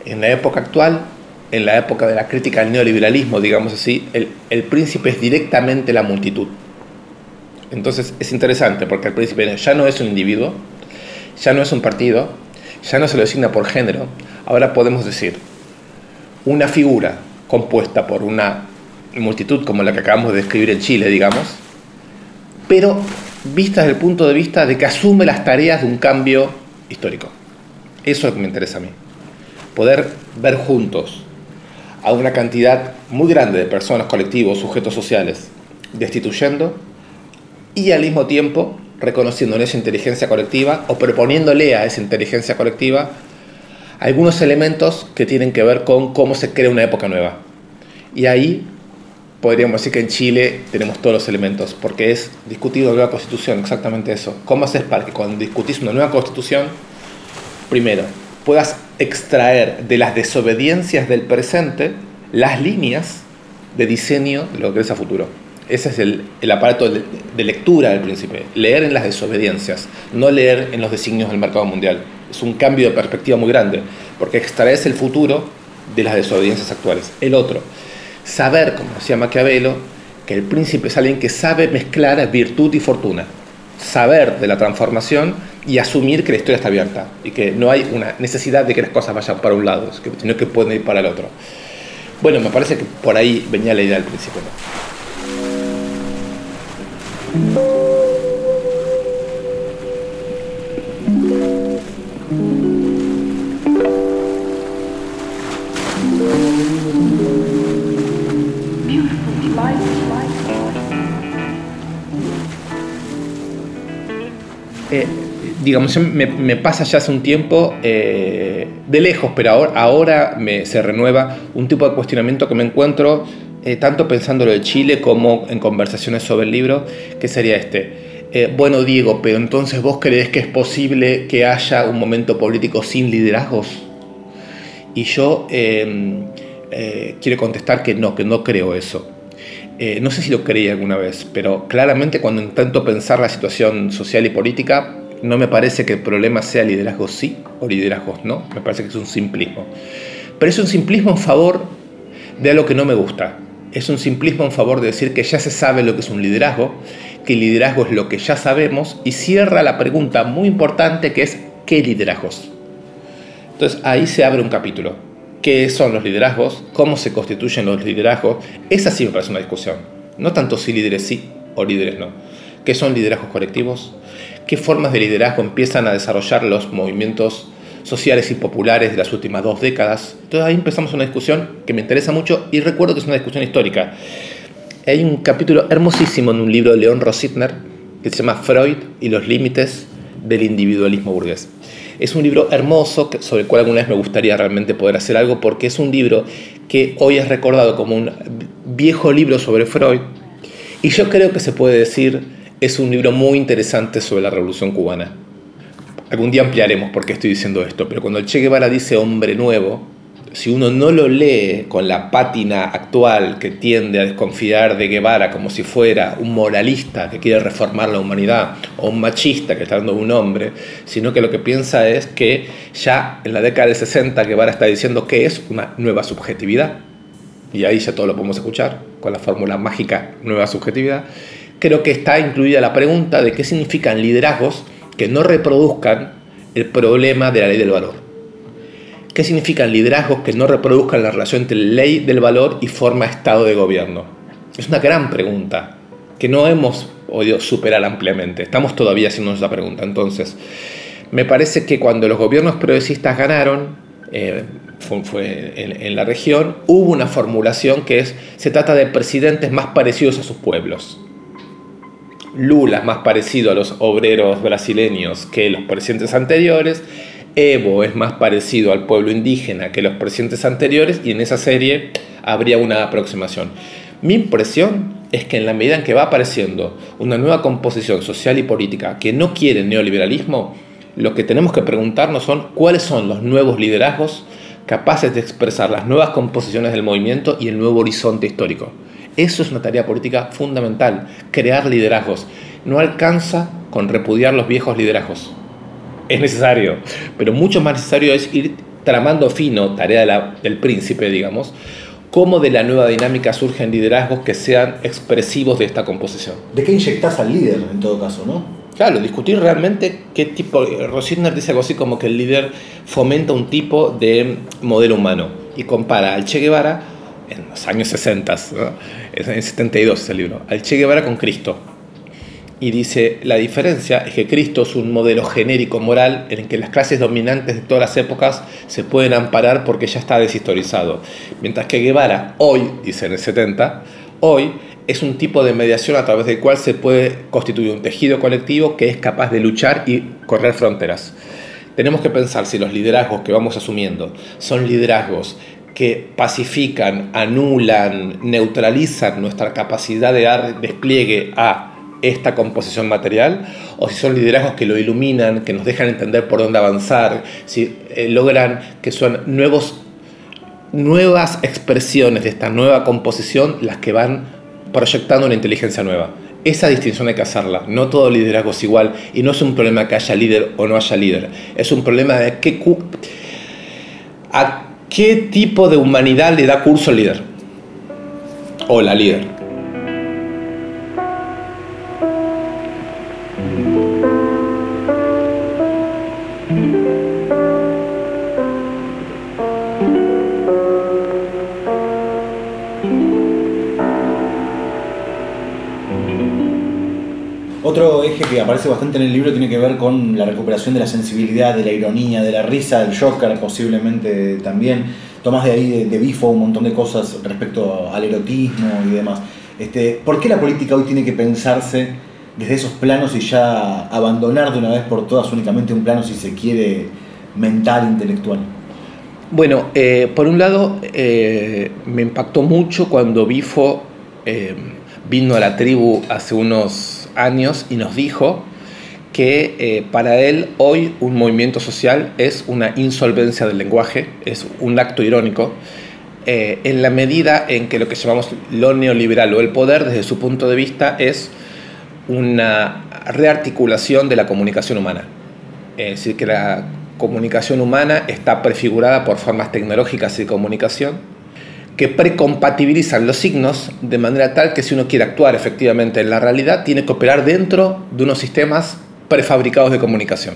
En la época actual, en la época de la crítica al neoliberalismo, digamos así, el, el príncipe es directamente la multitud. Entonces es interesante porque el príncipe ya no es un individuo, ya no es un partido, ya no se lo designa por género, ahora podemos decir una figura compuesta por una multitud como la que acabamos de describir en Chile, digamos, pero vista desde el punto de vista de que asume las tareas de un cambio histórico. Eso es lo que me interesa a mí. Poder ver juntos a una cantidad muy grande de personas, colectivos, sujetos sociales, destituyendo y al mismo tiempo reconociendo en esa inteligencia colectiva o proponiéndole a esa inteligencia colectiva algunos elementos que tienen que ver con cómo se crea una época nueva. Y ahí podríamos decir que en Chile tenemos todos los elementos, porque es discutido la nueva constitución, exactamente eso. ¿Cómo haces para que cuando discutís una nueva constitución, primero, puedas extraer de las desobediencias del presente las líneas de diseño de lo que es a futuro? Ese es el, el aparato de, de, lectura del príncipe. Leer en las desobediencias, no leer en los designios del mercado mundial. Es un cambio de perspectiva muy grande, porque extraes el futuro de las desobediencias actuales. El otro, saber, como decía Maquiavelo, que el príncipe es alguien que sabe mezclar virtud y fortuna. Saber de la transformación y asumir que la historia está abierta y que no hay una necesidad de que las cosas vayan para un lado, sino que pueden ir para el otro. Bueno, me parece que por ahí venía la idea del príncipe. Digamos, me, me, pasa ya hace un tiempo, eh, de lejos, pero ahora, ahora me, se renueva un tipo de cuestionamiento que me encuentro eh, tanto pensando lo de Chile como en conversaciones sobre el libro, que sería este. Eh, bueno, Diego, pero entonces vos crees que es posible que haya un momento político sin liderazgos? Y yo em, quiero contestar que no, que no creo eso. No sé si lo creí alguna vez, pero claramente cuando intento pensar la situación social y política, no me parece que el problema sea liderazgos sí o liderazgos no, me parece que es un simplismo. Pero es un simplismo en favor de algo que no me gusta, es un simplismo en favor de decir que ya se sabe lo que es un liderazgo, que liderazgo es lo que ya sabemos y cierra la pregunta muy importante que es ¿qué liderazgos? Entonces ahí se abre un capítulo. ¿Qué son los liderazgos? ¿Cómo se constituyen los liderazgos? Esa sí me parece una discusión. No tanto si líderes sí o líderes no. ¿Qué son liderazgos colectivos? ¿Qué formas de liderazgo empiezan a desarrollar los movimientos sociales y populares de las últimas dos décadas. Entonces ahí empezamos una discusión que me interesa mucho y recuerdo que es una discusión histórica. Hay un capítulo hermosísimo en un libro de León Rositner que se llama Freud y los límites del individualismo burgués. Es un libro hermoso sobre el cual alguna vez me gustaría realmente poder hacer algo porque es un libro que hoy es recordado como un viejo libro sobre Freud y yo creo que se puede decir es un libro muy interesante sobre la revolución cubana. Algún día ampliaremos por qué estoy diciendo esto, pero cuando Che Guevara dice hombre nuevo, si uno no lo lee con la pátina actual que tiende a desconfiar de Guevara como si fuera un moralista que quiere reformar la humanidad o un machista que está dando un hombre, sino que lo que piensa es que ya en la década del 60 Guevara está diciendo que es una nueva subjetividad, y ahí ya todo lo podemos escuchar con la fórmula mágica nueva subjetividad, creo que está incluida la pregunta de qué significan liderazgos que no reproduzcan el problema de la ley del valor ¿Qué significan liderazgos que no reproduzcan la relación entre ley del valor y forma Estado de gobierno? Es una gran pregunta que no hemos podido superar ampliamente. Estamos todavía haciendo esa pregunta. Entonces, me parece que cuando los gobiernos progresistas ganaron, eh, fue, en, en, la región, hubo una formulación que es, se trata de presidentes más parecidos a sus pueblos. Lula es más parecido a los obreros brasileños que los presidentes anteriores Evo es más parecido al pueblo indígena que los presidentes anteriores y en esa serie habría una aproximación. Mi impresión es que en la medida en que va apareciendo una nueva composición social y política que no quiere neoliberalismo, lo que tenemos que preguntarnos son cuáles son los nuevos liderazgos capaces de expresar las nuevas composiciones del movimiento y el nuevo horizonte histórico. Eso es una tarea política fundamental, crear liderazgos. No alcanza con repudiar los viejos liderazgos es necesario, pero mucho más necesario es ir tramando fino, tarea del príncipe, digamos, cómo de la nueva dinámica surgen liderazgos que sean expresivos de esta composición. ¿De qué inyectas al líder en todo caso, no? Claro, discutir realmente qué tipo. Rositner dice algo así como que el líder fomenta un tipo de modelo humano y compara al Che Guevara en los años 60, en 72 ese libro, al Che Guevara con Cristo y dice, la diferencia es que Cristo es un modelo genérico moral en el que las clases dominantes de todas las épocas se pueden amparar porque ya está deshistorizado. Mientras que Guevara, hoy, dice en el 70, hoy es un tipo de mediación a través del cual se puede constituir un tejido colectivo que es capaz de luchar y correr fronteras. Tenemos que pensar si los liderazgos que vamos asumiendo son liderazgos que pacifican, anulan, neutralizan nuestra capacidad de dar despliegue a esta composición material o si son liderazgos que lo iluminan, que nos dejan entender por dónde avanzar, si eh, logran que son nuevos, nuevas expresiones de esta nueva composición las que van proyectando una inteligencia nueva. Esa distinción hay que hacerla. No todo liderazgo es igual y no es un problema que haya líder o no haya líder. Es un problema de qué, a qué tipo de humanidad le da curso el líder o la líder. Que aparece bastante en el libro tiene que ver con la recuperación de la sensibilidad, de la ironía, de la risa, del Joker posiblemente también. Tomás de ahí de, bifo un montón de cosas respecto al erotismo y demás. Este, ¿Por qué la política hoy tiene que pensarse desde esos planos y ya abandonar de una vez por todas únicamente un plano, si se quiere, mental, intelectual? Bueno, eh, por un lado, eh, me impactó mucho cuando Bifo eh, vino a la tribu hace unos años y nos dijo que eh, para él hoy un movimiento social es una insolvencia del lenguaje, es un acto irónico, eh, en la medida en que lo que llamamos lo neoliberal o el poder desde su punto de vista es una rearticulación de la comunicación humana. Es decir, que la comunicación humana está prefigurada por formas tecnológicas de comunicación que precompatibilizan los signos de manera tal que si uno quiere actuar efectivamente en la realidad, tiene que operar dentro de unos sistemas prefabricados de comunicación.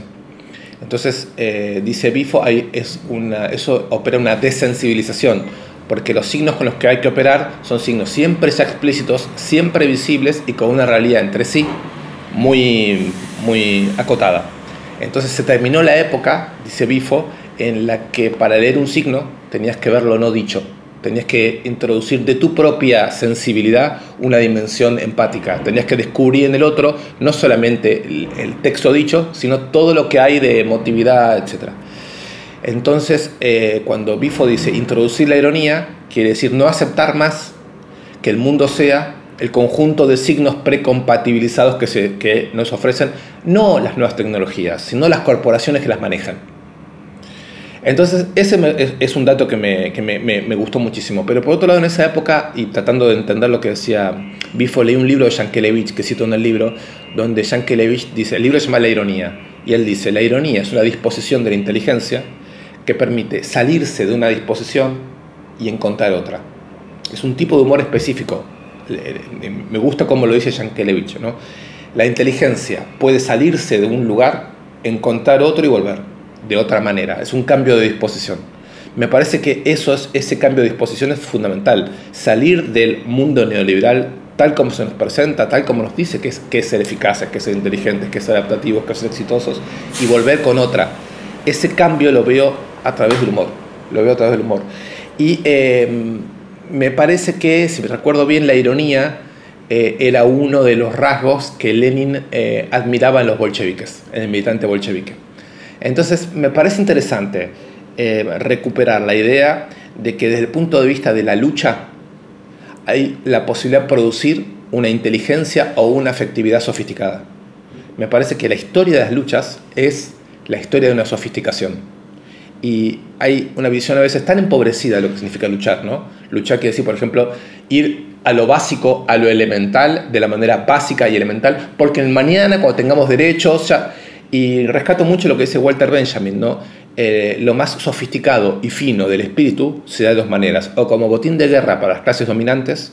Entonces, eh, dice Bifo, es una, eso opera una desensibilización, porque los signos con los que hay que operar son signos siempre ya explícitos, siempre visibles y con una realidad entre sí muy, muy acotada. Entonces se terminó la época, dice Bifo, en la que para leer un signo tenías que verlo no dicho, tenías que introducir de tu propia sensibilidad una dimensión empática, tenías que descubrir en el otro no solamente el, texto dicho, sino todo lo que hay de emotividad, etc. Entonces, eh, cuando Bifo dice introducir la ironía, quiere decir no aceptar más que el mundo sea el conjunto de signos precompatibilizados que, se, que nos ofrecen no las nuevas tecnologías, sino las corporaciones que las manejan. Entonces, ese es un dato que, me, gustó muchísimo. Pero por otro lado, en esa época, y tratando de entender lo que decía Bifo, leí un libro de Yankelevich, que cito en el libro, donde Yankelevich dice, el libro se llama La ironía, y él dice, la ironía es una disposición de la inteligencia que permite salirse de una disposición y encontrar otra. Es un tipo de humor específico. Me gusta como lo dice Yankelevich, ¿no? La inteligencia puede salirse de un lugar, encontrar otro y volver de otra manera, es un cambio de disposición. Me parece que eso es, ese cambio de disposición es fundamental, salir del mundo neoliberal tal como se nos presenta, tal como nos dice que es, que ser eficaces, que ser inteligentes, que ser adaptativos, que ser exitosos, y volver con otra. Ese cambio lo veo a través del humor, lo veo a través del humor. Y em, me parece que, si me recuerdo bien, la ironía eh, era uno de los rasgos que Lenin eh, admiraba en los bolcheviques, en el militante bolchevique. Entonces, me parece interesante eh, recuperar la idea de que desde el punto de vista de la lucha hay la posibilidad de producir una inteligencia o una afectividad sofisticada. Me parece que la historia de las luchas es la historia de una sofisticación. Y hay una visión a veces tan empobrecida de lo que significa luchar, ¿no? Luchar quiere decir, por ejemplo, ir a lo básico, a lo elemental, de la manera básica y elemental, porque mañana, cuando tengamos derechos, ya y rescato mucho lo que dice Walter Benjamin, ¿no? Eh, lo más sofisticado y fino del espíritu se da de dos maneras, o como botín de guerra para las clases dominantes,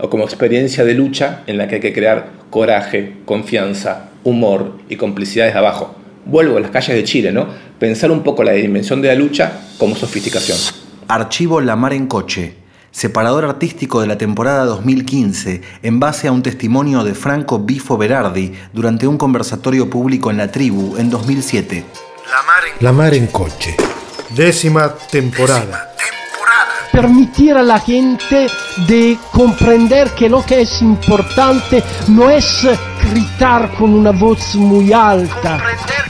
o como experiencia de lucha en la que hay que crear coraje, confianza, humor y complicidades de abajo. Vuelvo a las calles de Chile, ¿no? Pensar un poco la dimensión de la lucha como sofisticación. Archivo La Mar en Coche, separador artístico de la temporada 2015, en base a un testimonio de Franco Bifo Berardi durante un conversatorio público en la tribu en 2007. La Mar en, Coche. Décima temporada. Permitir a la gente de comprender que lo que es importante no es gritar con una voz muy alta. Comprender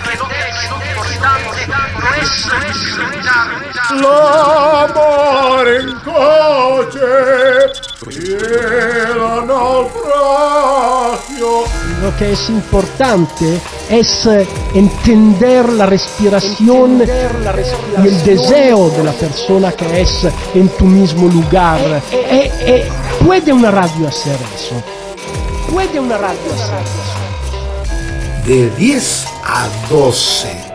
la mar en coche el naufragio. Lo que es importante es entender la respiración, y el deseo de la persona que es en tu mismo lugar. E, e, ¿Puede una radio hacer eso? ¿Puede una radio hacer eso? De 10 a 12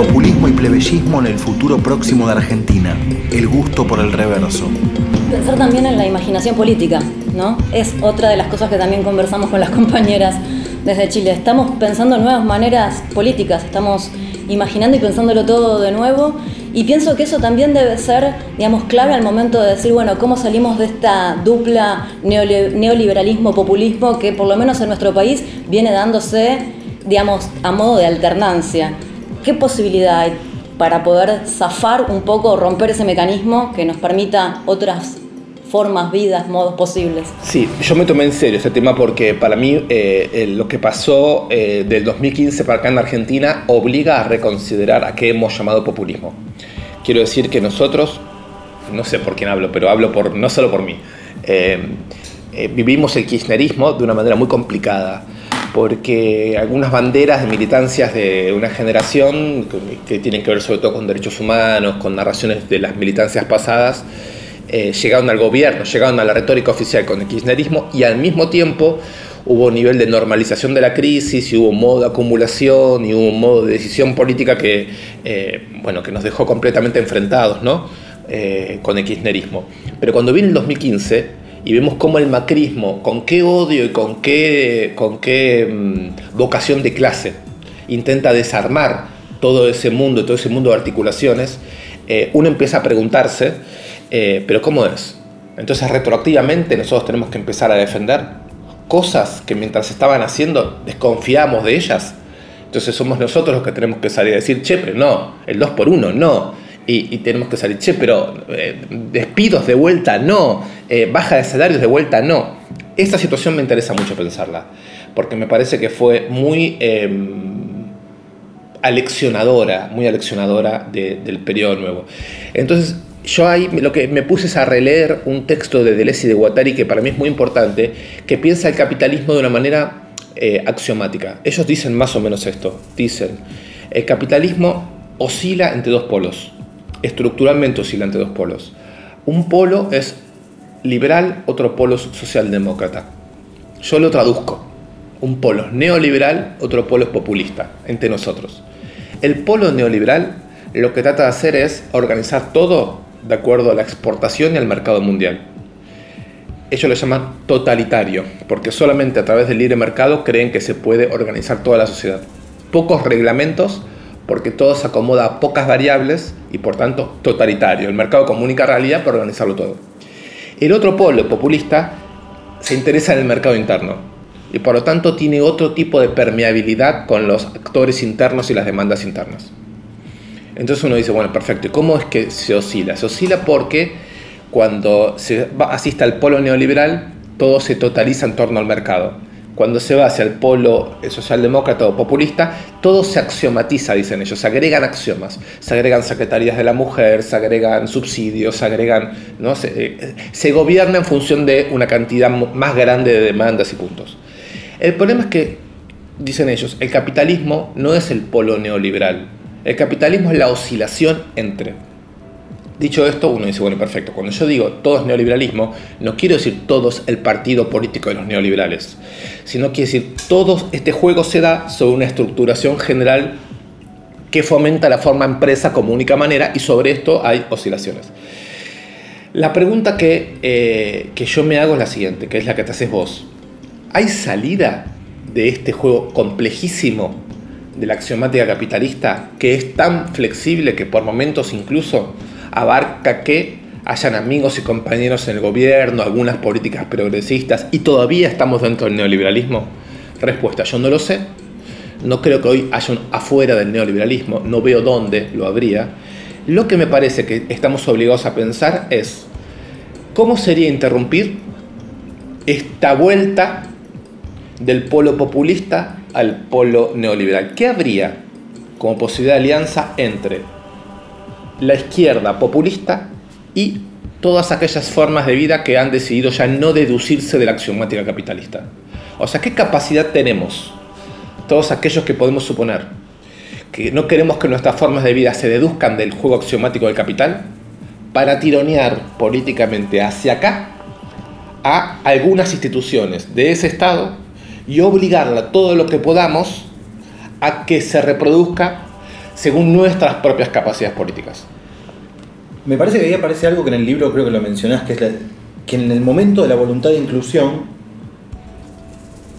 Populismo y plebeyismo en el futuro próximo de Argentina. El gusto por el reverso. Pensar también en la imaginación política, ¿no? Es otra de las cosas que también conversamos con las compañeras desde Chile. Estamos pensando en nuevas maneras políticas, estamos imaginando y pensándolo todo de nuevo. Y pienso que eso también debe ser, digamos, clave al momento de decir, bueno, cómo salimos de esta dupla neoliberalismo-populismo que por lo menos en nuestro país viene dándose, digamos, a modo de alternancia. ¿Qué posibilidad hay para poder zafar un poco, romper ese mecanismo que nos permita otras formas, vidas, modos posibles. Sí, yo me tomé en serio este tema porque para mí eh, lo que pasó eh, del 2015 para acá en Argentina obliga a reconsiderar a qué hemos llamado populismo. Quiero decir que nosotros, no sé por quién hablo, pero hablo por, no solo por mí, eh, vivimos el kirchnerismo de una manera muy complicada porque algunas banderas de militancias de una generación que tienen que ver sobre todo con derechos humanos, con narraciones de las militancias pasadas, eh, llegaron al gobierno, llegaron a la retórica oficial con el kirchnerismo y al mismo tiempo hubo un nivel de normalización de la crisis y hubo un modo de acumulación y hubo un modo de decisión política que, eh, bueno, que nos dejó completamente enfrentados ¿no? Eh, con el kirchnerismo. Pero cuando viene el 2015, y vemos cómo el macrismo, con qué odio y con qué, con qué mm, vocación de clase, intenta desarmar todo ese mundo, todo ese mundo de articulaciones, eh, uno empieza a preguntarse, eh, pero ¿cómo es? Entonces retroactivamente nosotros tenemos que empezar a defender cosas que mientras estaban haciendo desconfiamos de ellas. Entonces somos nosotros los que tenemos que salir a decir, che, pero no, el 2 por 1 no. Y, tenemos que salir, che, pero eh, despidos de vuelta no, eh, baja de salarios de vuelta no. Esta situación me interesa mucho pensarla, porque me parece que fue muy eh, aleccionadora, muy aleccionadora de- del periodo nuevo. Entonces, yo ahí lo que me puse es a releer un texto de Deleuze y de Guattari que para mí es muy importante, que piensa el capitalismo de una manera eh, axiomática. Ellos dicen más o menos esto. Dicen, el capitalismo oscila entre dos polos, estructuralmente oscila entre dos polos. Un polo es liberal, otro polo es socialdemócrata. Yo lo traduzco. Un polo es neoliberal, otro polo es populista, entre nosotros. El polo neoliberal lo que trata de hacer es organizar todo de acuerdo a la exportación y al mercado mundial. Ellos lo llaman totalitario, porque solamente a través del libre mercado creen que se puede organizar toda la sociedad. Pocos reglamentos, porque todo se acomoda a pocas variables y por tanto totalitario. El mercado comunica realidad para organizarlo todo. El otro polo populista se interesa en el mercado interno y por lo tanto tiene otro tipo de permeabilidad con los actores internos y las demandas internas. Entonces uno dice, bueno, perfecto, ¿y cómo es que se oscila? Se oscila porque cuando se asiste al polo neoliberal, todo se totaliza en torno al mercado. Cuando se va hacia el polo eh, socialdemócrata o populista, todo se axiomatiza, dicen ellos, se agregan axiomas, se agregan secretarías de la mujer, se agregan subsidios, se agregan, ¿no? se, eh, se gobierna en función de una cantidad más grande de demandas y puntos. El problema es que, dicen ellos, el capitalismo no es el polo neoliberal, el capitalismo es la oscilación entre. Dicho esto, uno dice, bueno, perfecto, cuando yo digo todo es neoliberalismo, no quiero decir todos el partido político de los neoliberales, sino quiero decir todo este juego se da sobre una estructuración general que fomenta la forma empresa como única manera y sobre esto hay oscilaciones. La pregunta que, eh, que yo me hago es la siguiente, que es la que te haces vos. ¿Hay salida de este juego complejísimo de la axiomática capitalista que es tan flexible que por momentos incluso abarca que hayan amigos y compañeros en el gobierno, algunas políticas progresistas y todavía estamos dentro del neoliberalismo? Respuesta, yo no lo sé. No creo que hoy haya un afuera del neoliberalismo, no veo dónde lo habría. Lo que me parece que estamos obligados a pensar es cómo sería interrumpir esta vuelta del polo populista al polo neoliberal. ¿Qué habría como posibilidad de alianza entre la izquierda populista y todas aquellas formas de vida que han decidido ya no deducirse de la axiomática capitalista? O sea, ¿qué capacidad tenemos? Todos aquellos que podemos suponer que no queremos que nuestras formas de vida se deduzcan del juego axiomático del capital para tironear políticamente hacia acá a algunas instituciones de ese Estado y obligarla todo lo que podamos a que se reproduzca según nuestras propias capacidades políticas. Me parece que ahí aparece algo que en el libro creo que lo mencionás, que es que en el momento de la voluntad de inclusión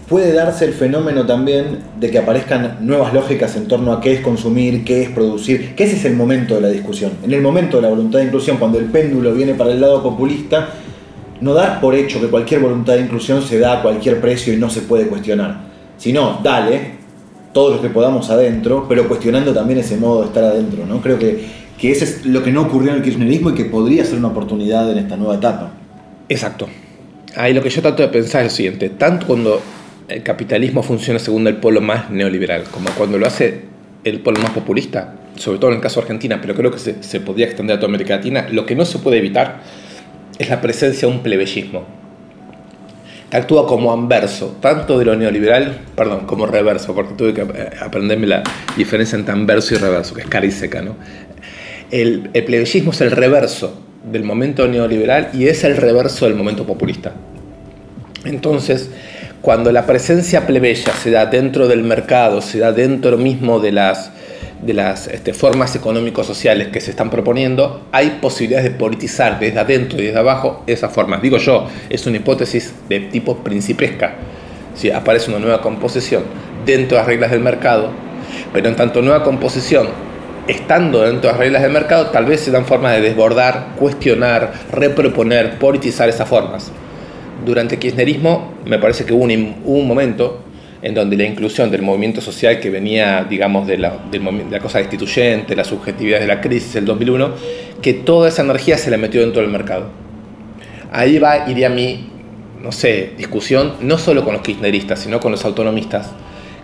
puede darse el fenómeno también de que aparezcan nuevas lógicas en torno a qué es consumir, qué es producir, que ese es el momento de la discusión. En el momento de la voluntad de inclusión, cuando el péndulo viene para el lado populista, no dar por hecho que cualquier voluntad de inclusión se da a cualquier precio y no se puede cuestionar, sino dale todo lo que podamos adentro, pero cuestionando también ese modo de estar adentro. ¿no? Creo que, que es lo que no ocurrió en el kirchnerismo y que podría ser una oportunidad en esta nueva etapa. Exacto. Ahí lo que yo trato de pensar es lo siguiente, tanto cuando el capitalismo funciona según el polo más neoliberal, como cuando lo hace el polo más populista, sobre todo en el caso de Argentina, pero creo que se, se podría extender a toda América Latina, lo que no se puede evitar es la presencia de un plebeyismo actúa como anverso, tanto de lo neoliberal, perdón, como reverso, porque tuve que eh, aprenderme la diferencia entre anverso y reverso, que es cara y seca, ¿no? El, el plebeyismo es el reverso del momento neoliberal y es el reverso del momento populista. Entonces, cuando la presencia plebeya se da dentro del mercado, se da dentro mismo de las, de las este, formas económico-sociales que se están proponiendo, hay posibilidades de politizar desde adentro y desde abajo esas formas. Digo yo, es una hipótesis de tipo principesca. Si aparece una nueva composición dentro de las reglas del mercado, pero en tanto nueva composición, estando dentro de las reglas del mercado, tal vez se dan formas de desbordar, cuestionar, reproponer, politizar esas formas durante el kirchnerismo me parece que hubo un, un momento en donde la inclusión del movimiento social que venía, digamos, de la, de la cosa destituyente, la subjetividad de la crisis del 2001, que toda esa energía se la metió dentro del mercado. Ahí va, iría mi, no sé, discusión, no solo con los kirchneristas, sino con los autonomistas,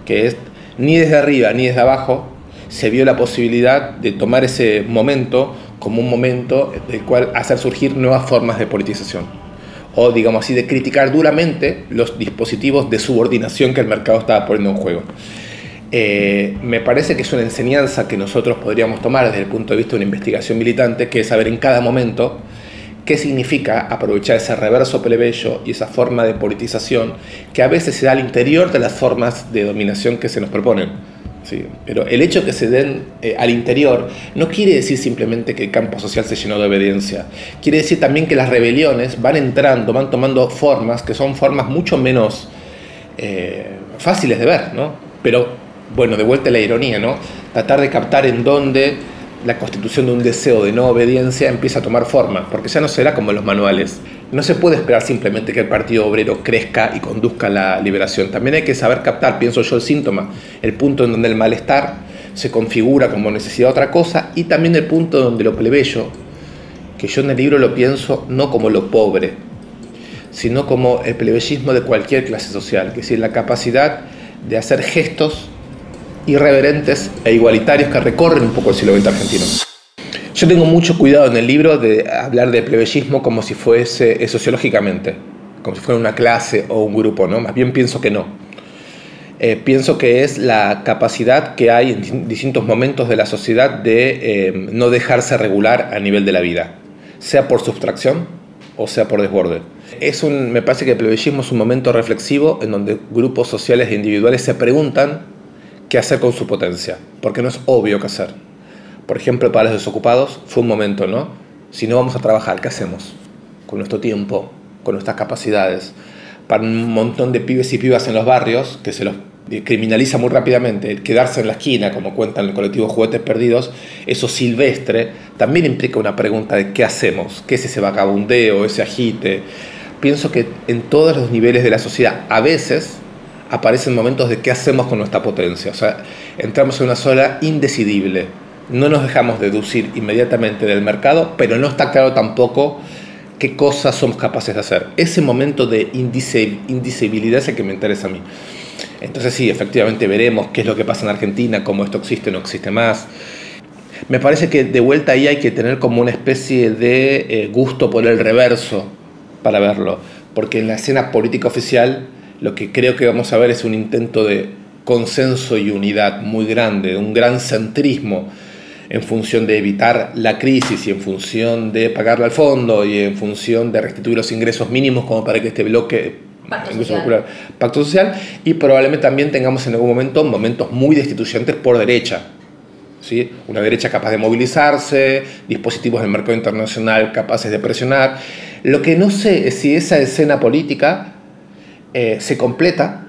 que es ni desde arriba ni desde abajo se vio la posibilidad de tomar ese momento como un momento del cual hacer surgir nuevas formas de politización. O, digamos así, de criticar duramente los dispositivos de subordinación que el mercado estaba poniendo en juego. Eh, me parece que es una enseñanza que nosotros podríamos tomar desde el punto de vista de una investigación militante, que es saber en cada momento qué significa aprovechar ese reverso plebeyo y esa forma de politización que a veces se da al interior de las formas de dominación que se nos proponen. Sí, pero el hecho que se den eh, al interior no quiere decir simplemente que el campo social se llenó de obediencia. Quiere decir también que las rebeliones van entrando, van tomando formas que son formas mucho menos eh, fáciles de ver, ¿no? Pero bueno, de vuelta la ironía, ¿no? Tratar de captar en dónde la constitución de un deseo de no obediencia empieza a tomar forma, porque ya no será como en los manuales. No se puede esperar simplemente que el Partido Obrero crezca y conduzca la liberación. También hay que saber captar, pienso yo, el síntoma, el punto en donde el malestar se configura como necesidad de otra cosa y también el punto donde lo plebeyo, que yo en el libro lo pienso no como lo pobre, sino como el plebeyismo de cualquier clase social, es decir, la capacidad de hacer gestos irreverentes e igualitarios que recorren un poco el siglo XX argentino. Yo tengo mucho cuidado en el libro de hablar de plebeyismo como si fuese eh, sociológicamente, como si fuera una clase o un grupo, ¿no? Más bien pienso que no. Eh, pienso que es la capacidad que hay en di- distintos momentos de la sociedad de eh, no dejarse regular a nivel de la vida, sea por sustracción o sea por desborde. Es un, me parece que el plebeyismo es un momento reflexivo en donde grupos sociales e individuales se preguntan qué hacer con su potencia, porque no es obvio qué hacer. Por ejemplo, para los desocupados fue un momento, ¿no? Si no vamos a trabajar, ¿qué hacemos? Con nuestro tiempo, con nuestras capacidades. Para un montón de pibes y pibas en los barrios, que se los criminaliza muy rápidamente, el quedarse en la esquina, como cuentan el colectivo Juguetes Perdidos, eso silvestre, también implica una pregunta de qué hacemos, qué es ese vagabundeo, ese agite. Pienso que en todos los niveles de la sociedad, a veces, aparecen momentos de qué hacemos con nuestra potencia. O sea, entramos en una sola indecidible. No nos dejamos deducir inmediatamente del mercado, pero no está claro tampoco qué cosas somos capaces de hacer. Ese momento de indicibilidad es el que me interesa a mí. Entonces sí, efectivamente veremos qué es lo que pasa en Argentina, cómo esto existe o no existe más. Me parece que de vuelta ahí hay que tener como una especie de eh, gusto por el reverso para verlo, porque en la escena política oficial lo que creo que vamos a ver es un intento de consenso y unidad muy grande, un gran centrismo en función de evitar la crisis y en función de pagarle al fondo y en función de restituir los ingresos mínimos como para que este bloque Pacto social. popular, pacto social y probablemente también tengamos en algún momento momentos muy destituyentes por derecha. ¿sí? Una derecha capaz de movilizarse, dispositivos del mercado internacional capaces de presionar. Lo que no sé es si esa escena política eh, se completa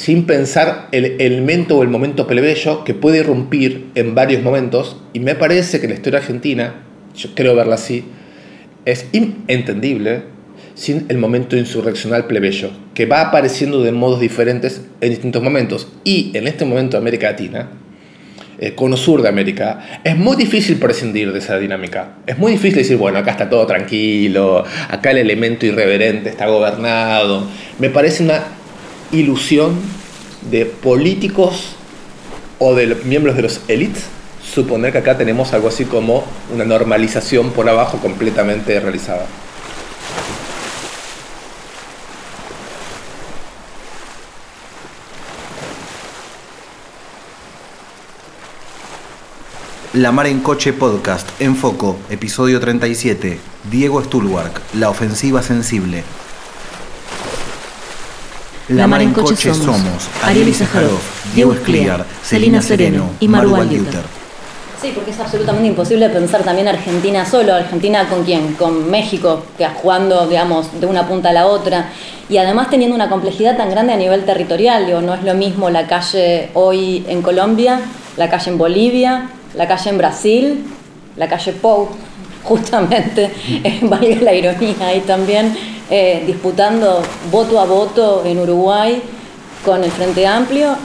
sin pensar el elemento o el momento plebeyo que puede irrumpir en varios momentos y me parece que la historia argentina, yo creo verla así, es entendible sin el momento insurreccional plebeyo, que va apareciendo de modos diferentes en distintos momentos. Y en este momento de América Latina, el cono sur de América, es muy difícil prescindir de esa dinámica. Es muy difícil decir, bueno, acá está todo tranquilo, acá el elemento irreverente está gobernado. Me parece una ilusión de políticos o de miembros de los élites suponer que acá tenemos algo así como una normalización por abajo completamente realizada. La Mar en Coche Podcast, en Foco, episodio 37. Diego Stulwark, La Ofensiva Sensible. La Mar en Coche somos Ariel Sajarov, Diego Escliar, Celina Sereno y Maru Waldiuter. Sí, porque es absolutamente imposible pensar también Argentina solo. Argentina con quién? Con México, que jugando, digamos, de una punta a la otra. Y además teniendo una complejidad tan grande a nivel territorial. Digo, no es lo mismo la calle hoy en Colombia, la calle en Bolivia, la calle en Brasil, la calle Pou. Justamente, eh, valga la ironía, y también eh, disputando voto a voto en Uruguay con el Frente Amplio,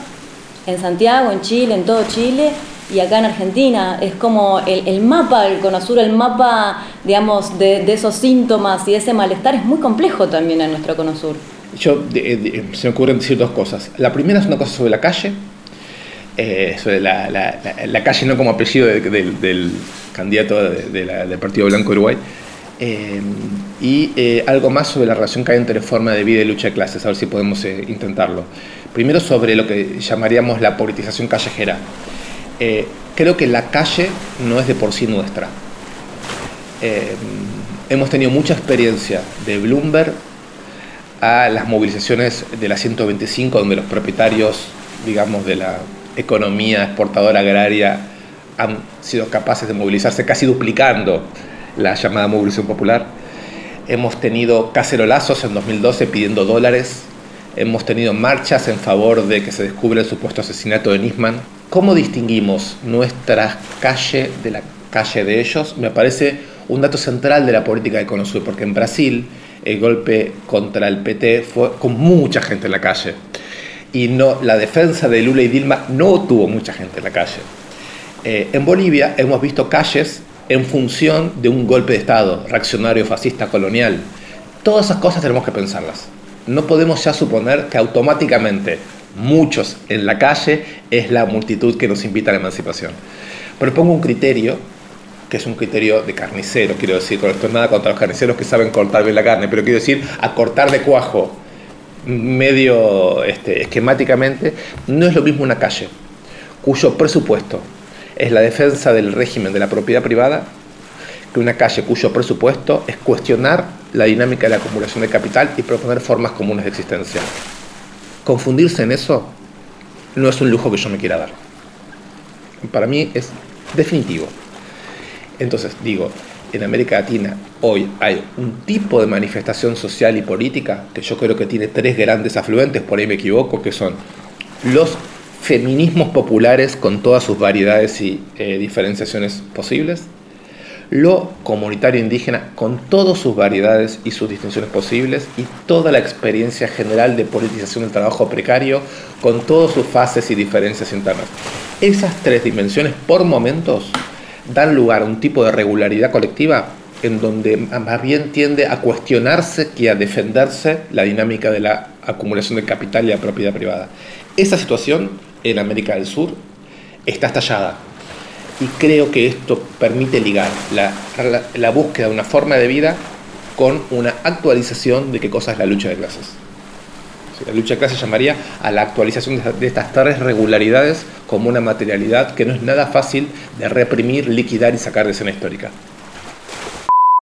en Santiago, en Chile, en todo Chile, y acá en Argentina. Es como el, el mapa, el CONASUR, el mapa, digamos, de, esos síntomas y ese malestar es muy complejo también en nuestro CONASUR. Yo, de, de, se me ocurren decir dos cosas. La primera es una cosa sobre la calle, eh, sobre la, la, calle no como apellido del candidato del Partido Blanco Uruguay, eh, y eh, algo más sobre la relación que hay entre forma de vida y lucha de clases, a ver si podemos eh, intentarlo. Primero sobre lo que llamaríamos la politización callejera. Creo que la calle no es de por sí nuestra. Hemos tenido mucha experiencia de Bloomberg a las movilizaciones de la 125, donde los propietarios, digamos, de la economía exportadora agraria han sido capaces de movilizarse casi duplicando la llamada movilización popular. Hemos tenido cacerolazos en 2012 pidiendo dólares. Hemos tenido marchas en favor de que se descubra el supuesto asesinato de Nisman. ¿Cómo distinguimos nuestra calle de la calle de ellos? Me parece un dato central de la política de Conosur, porque en Brasil el golpe contra el PT fue con mucha gente en la calle. Y no, la defensa de Lula y Dilma no tuvo mucha gente en la calle. Eh, en Bolivia hemos visto calles en función de un golpe de Estado, reaccionario, fascista, colonial. Todas esas cosas tenemos que pensarlas. No podemos ya suponer que automáticamente muchos en la calle es la multitud que nos invita a la emancipación. Propongo un criterio, que es un criterio de carnicero, quiero decir, con esto nada contra los carniceros que saben cortar bien la carne, pero quiero decir, a cortar de cuajo medio este, esquemáticamente, no es lo mismo una calle cuyo presupuesto es la defensa del régimen de la propiedad privada que una calle cuyo presupuesto es cuestionar la dinámica de la acumulación de capital y proponer formas comunes de existencia. Confundirse en eso no es un lujo que yo me quiera dar. Para mí es definitivo. Entonces, digo, en América Latina hoy hay un tipo de manifestación social y política que yo creo que tiene tres grandes afluentes, por ahí me equivoco, que son los feminismos populares con todas sus variedades y eh, diferenciaciones posibles, lo comunitario indígena con todas sus variedades y sus distinciones posibles y toda la experiencia general de politización del trabajo precario con todas sus fases y diferencias internas. Esas tres dimensiones por momentos dan lugar a un tipo de regularidad colectiva en donde más bien tiende a cuestionarse que a defenderse la dinámica de la acumulación de capital y la propiedad privada. Esa situación en América del Sur está estallada y creo que esto permite ligar la, búsqueda de una forma de vida con una actualización de qué cosa es la lucha de clases. La lucha de clases llamaría a la actualización de estas tres regularidades como una materialidad que no es nada fácil de reprimir, liquidar y sacar de escena histórica.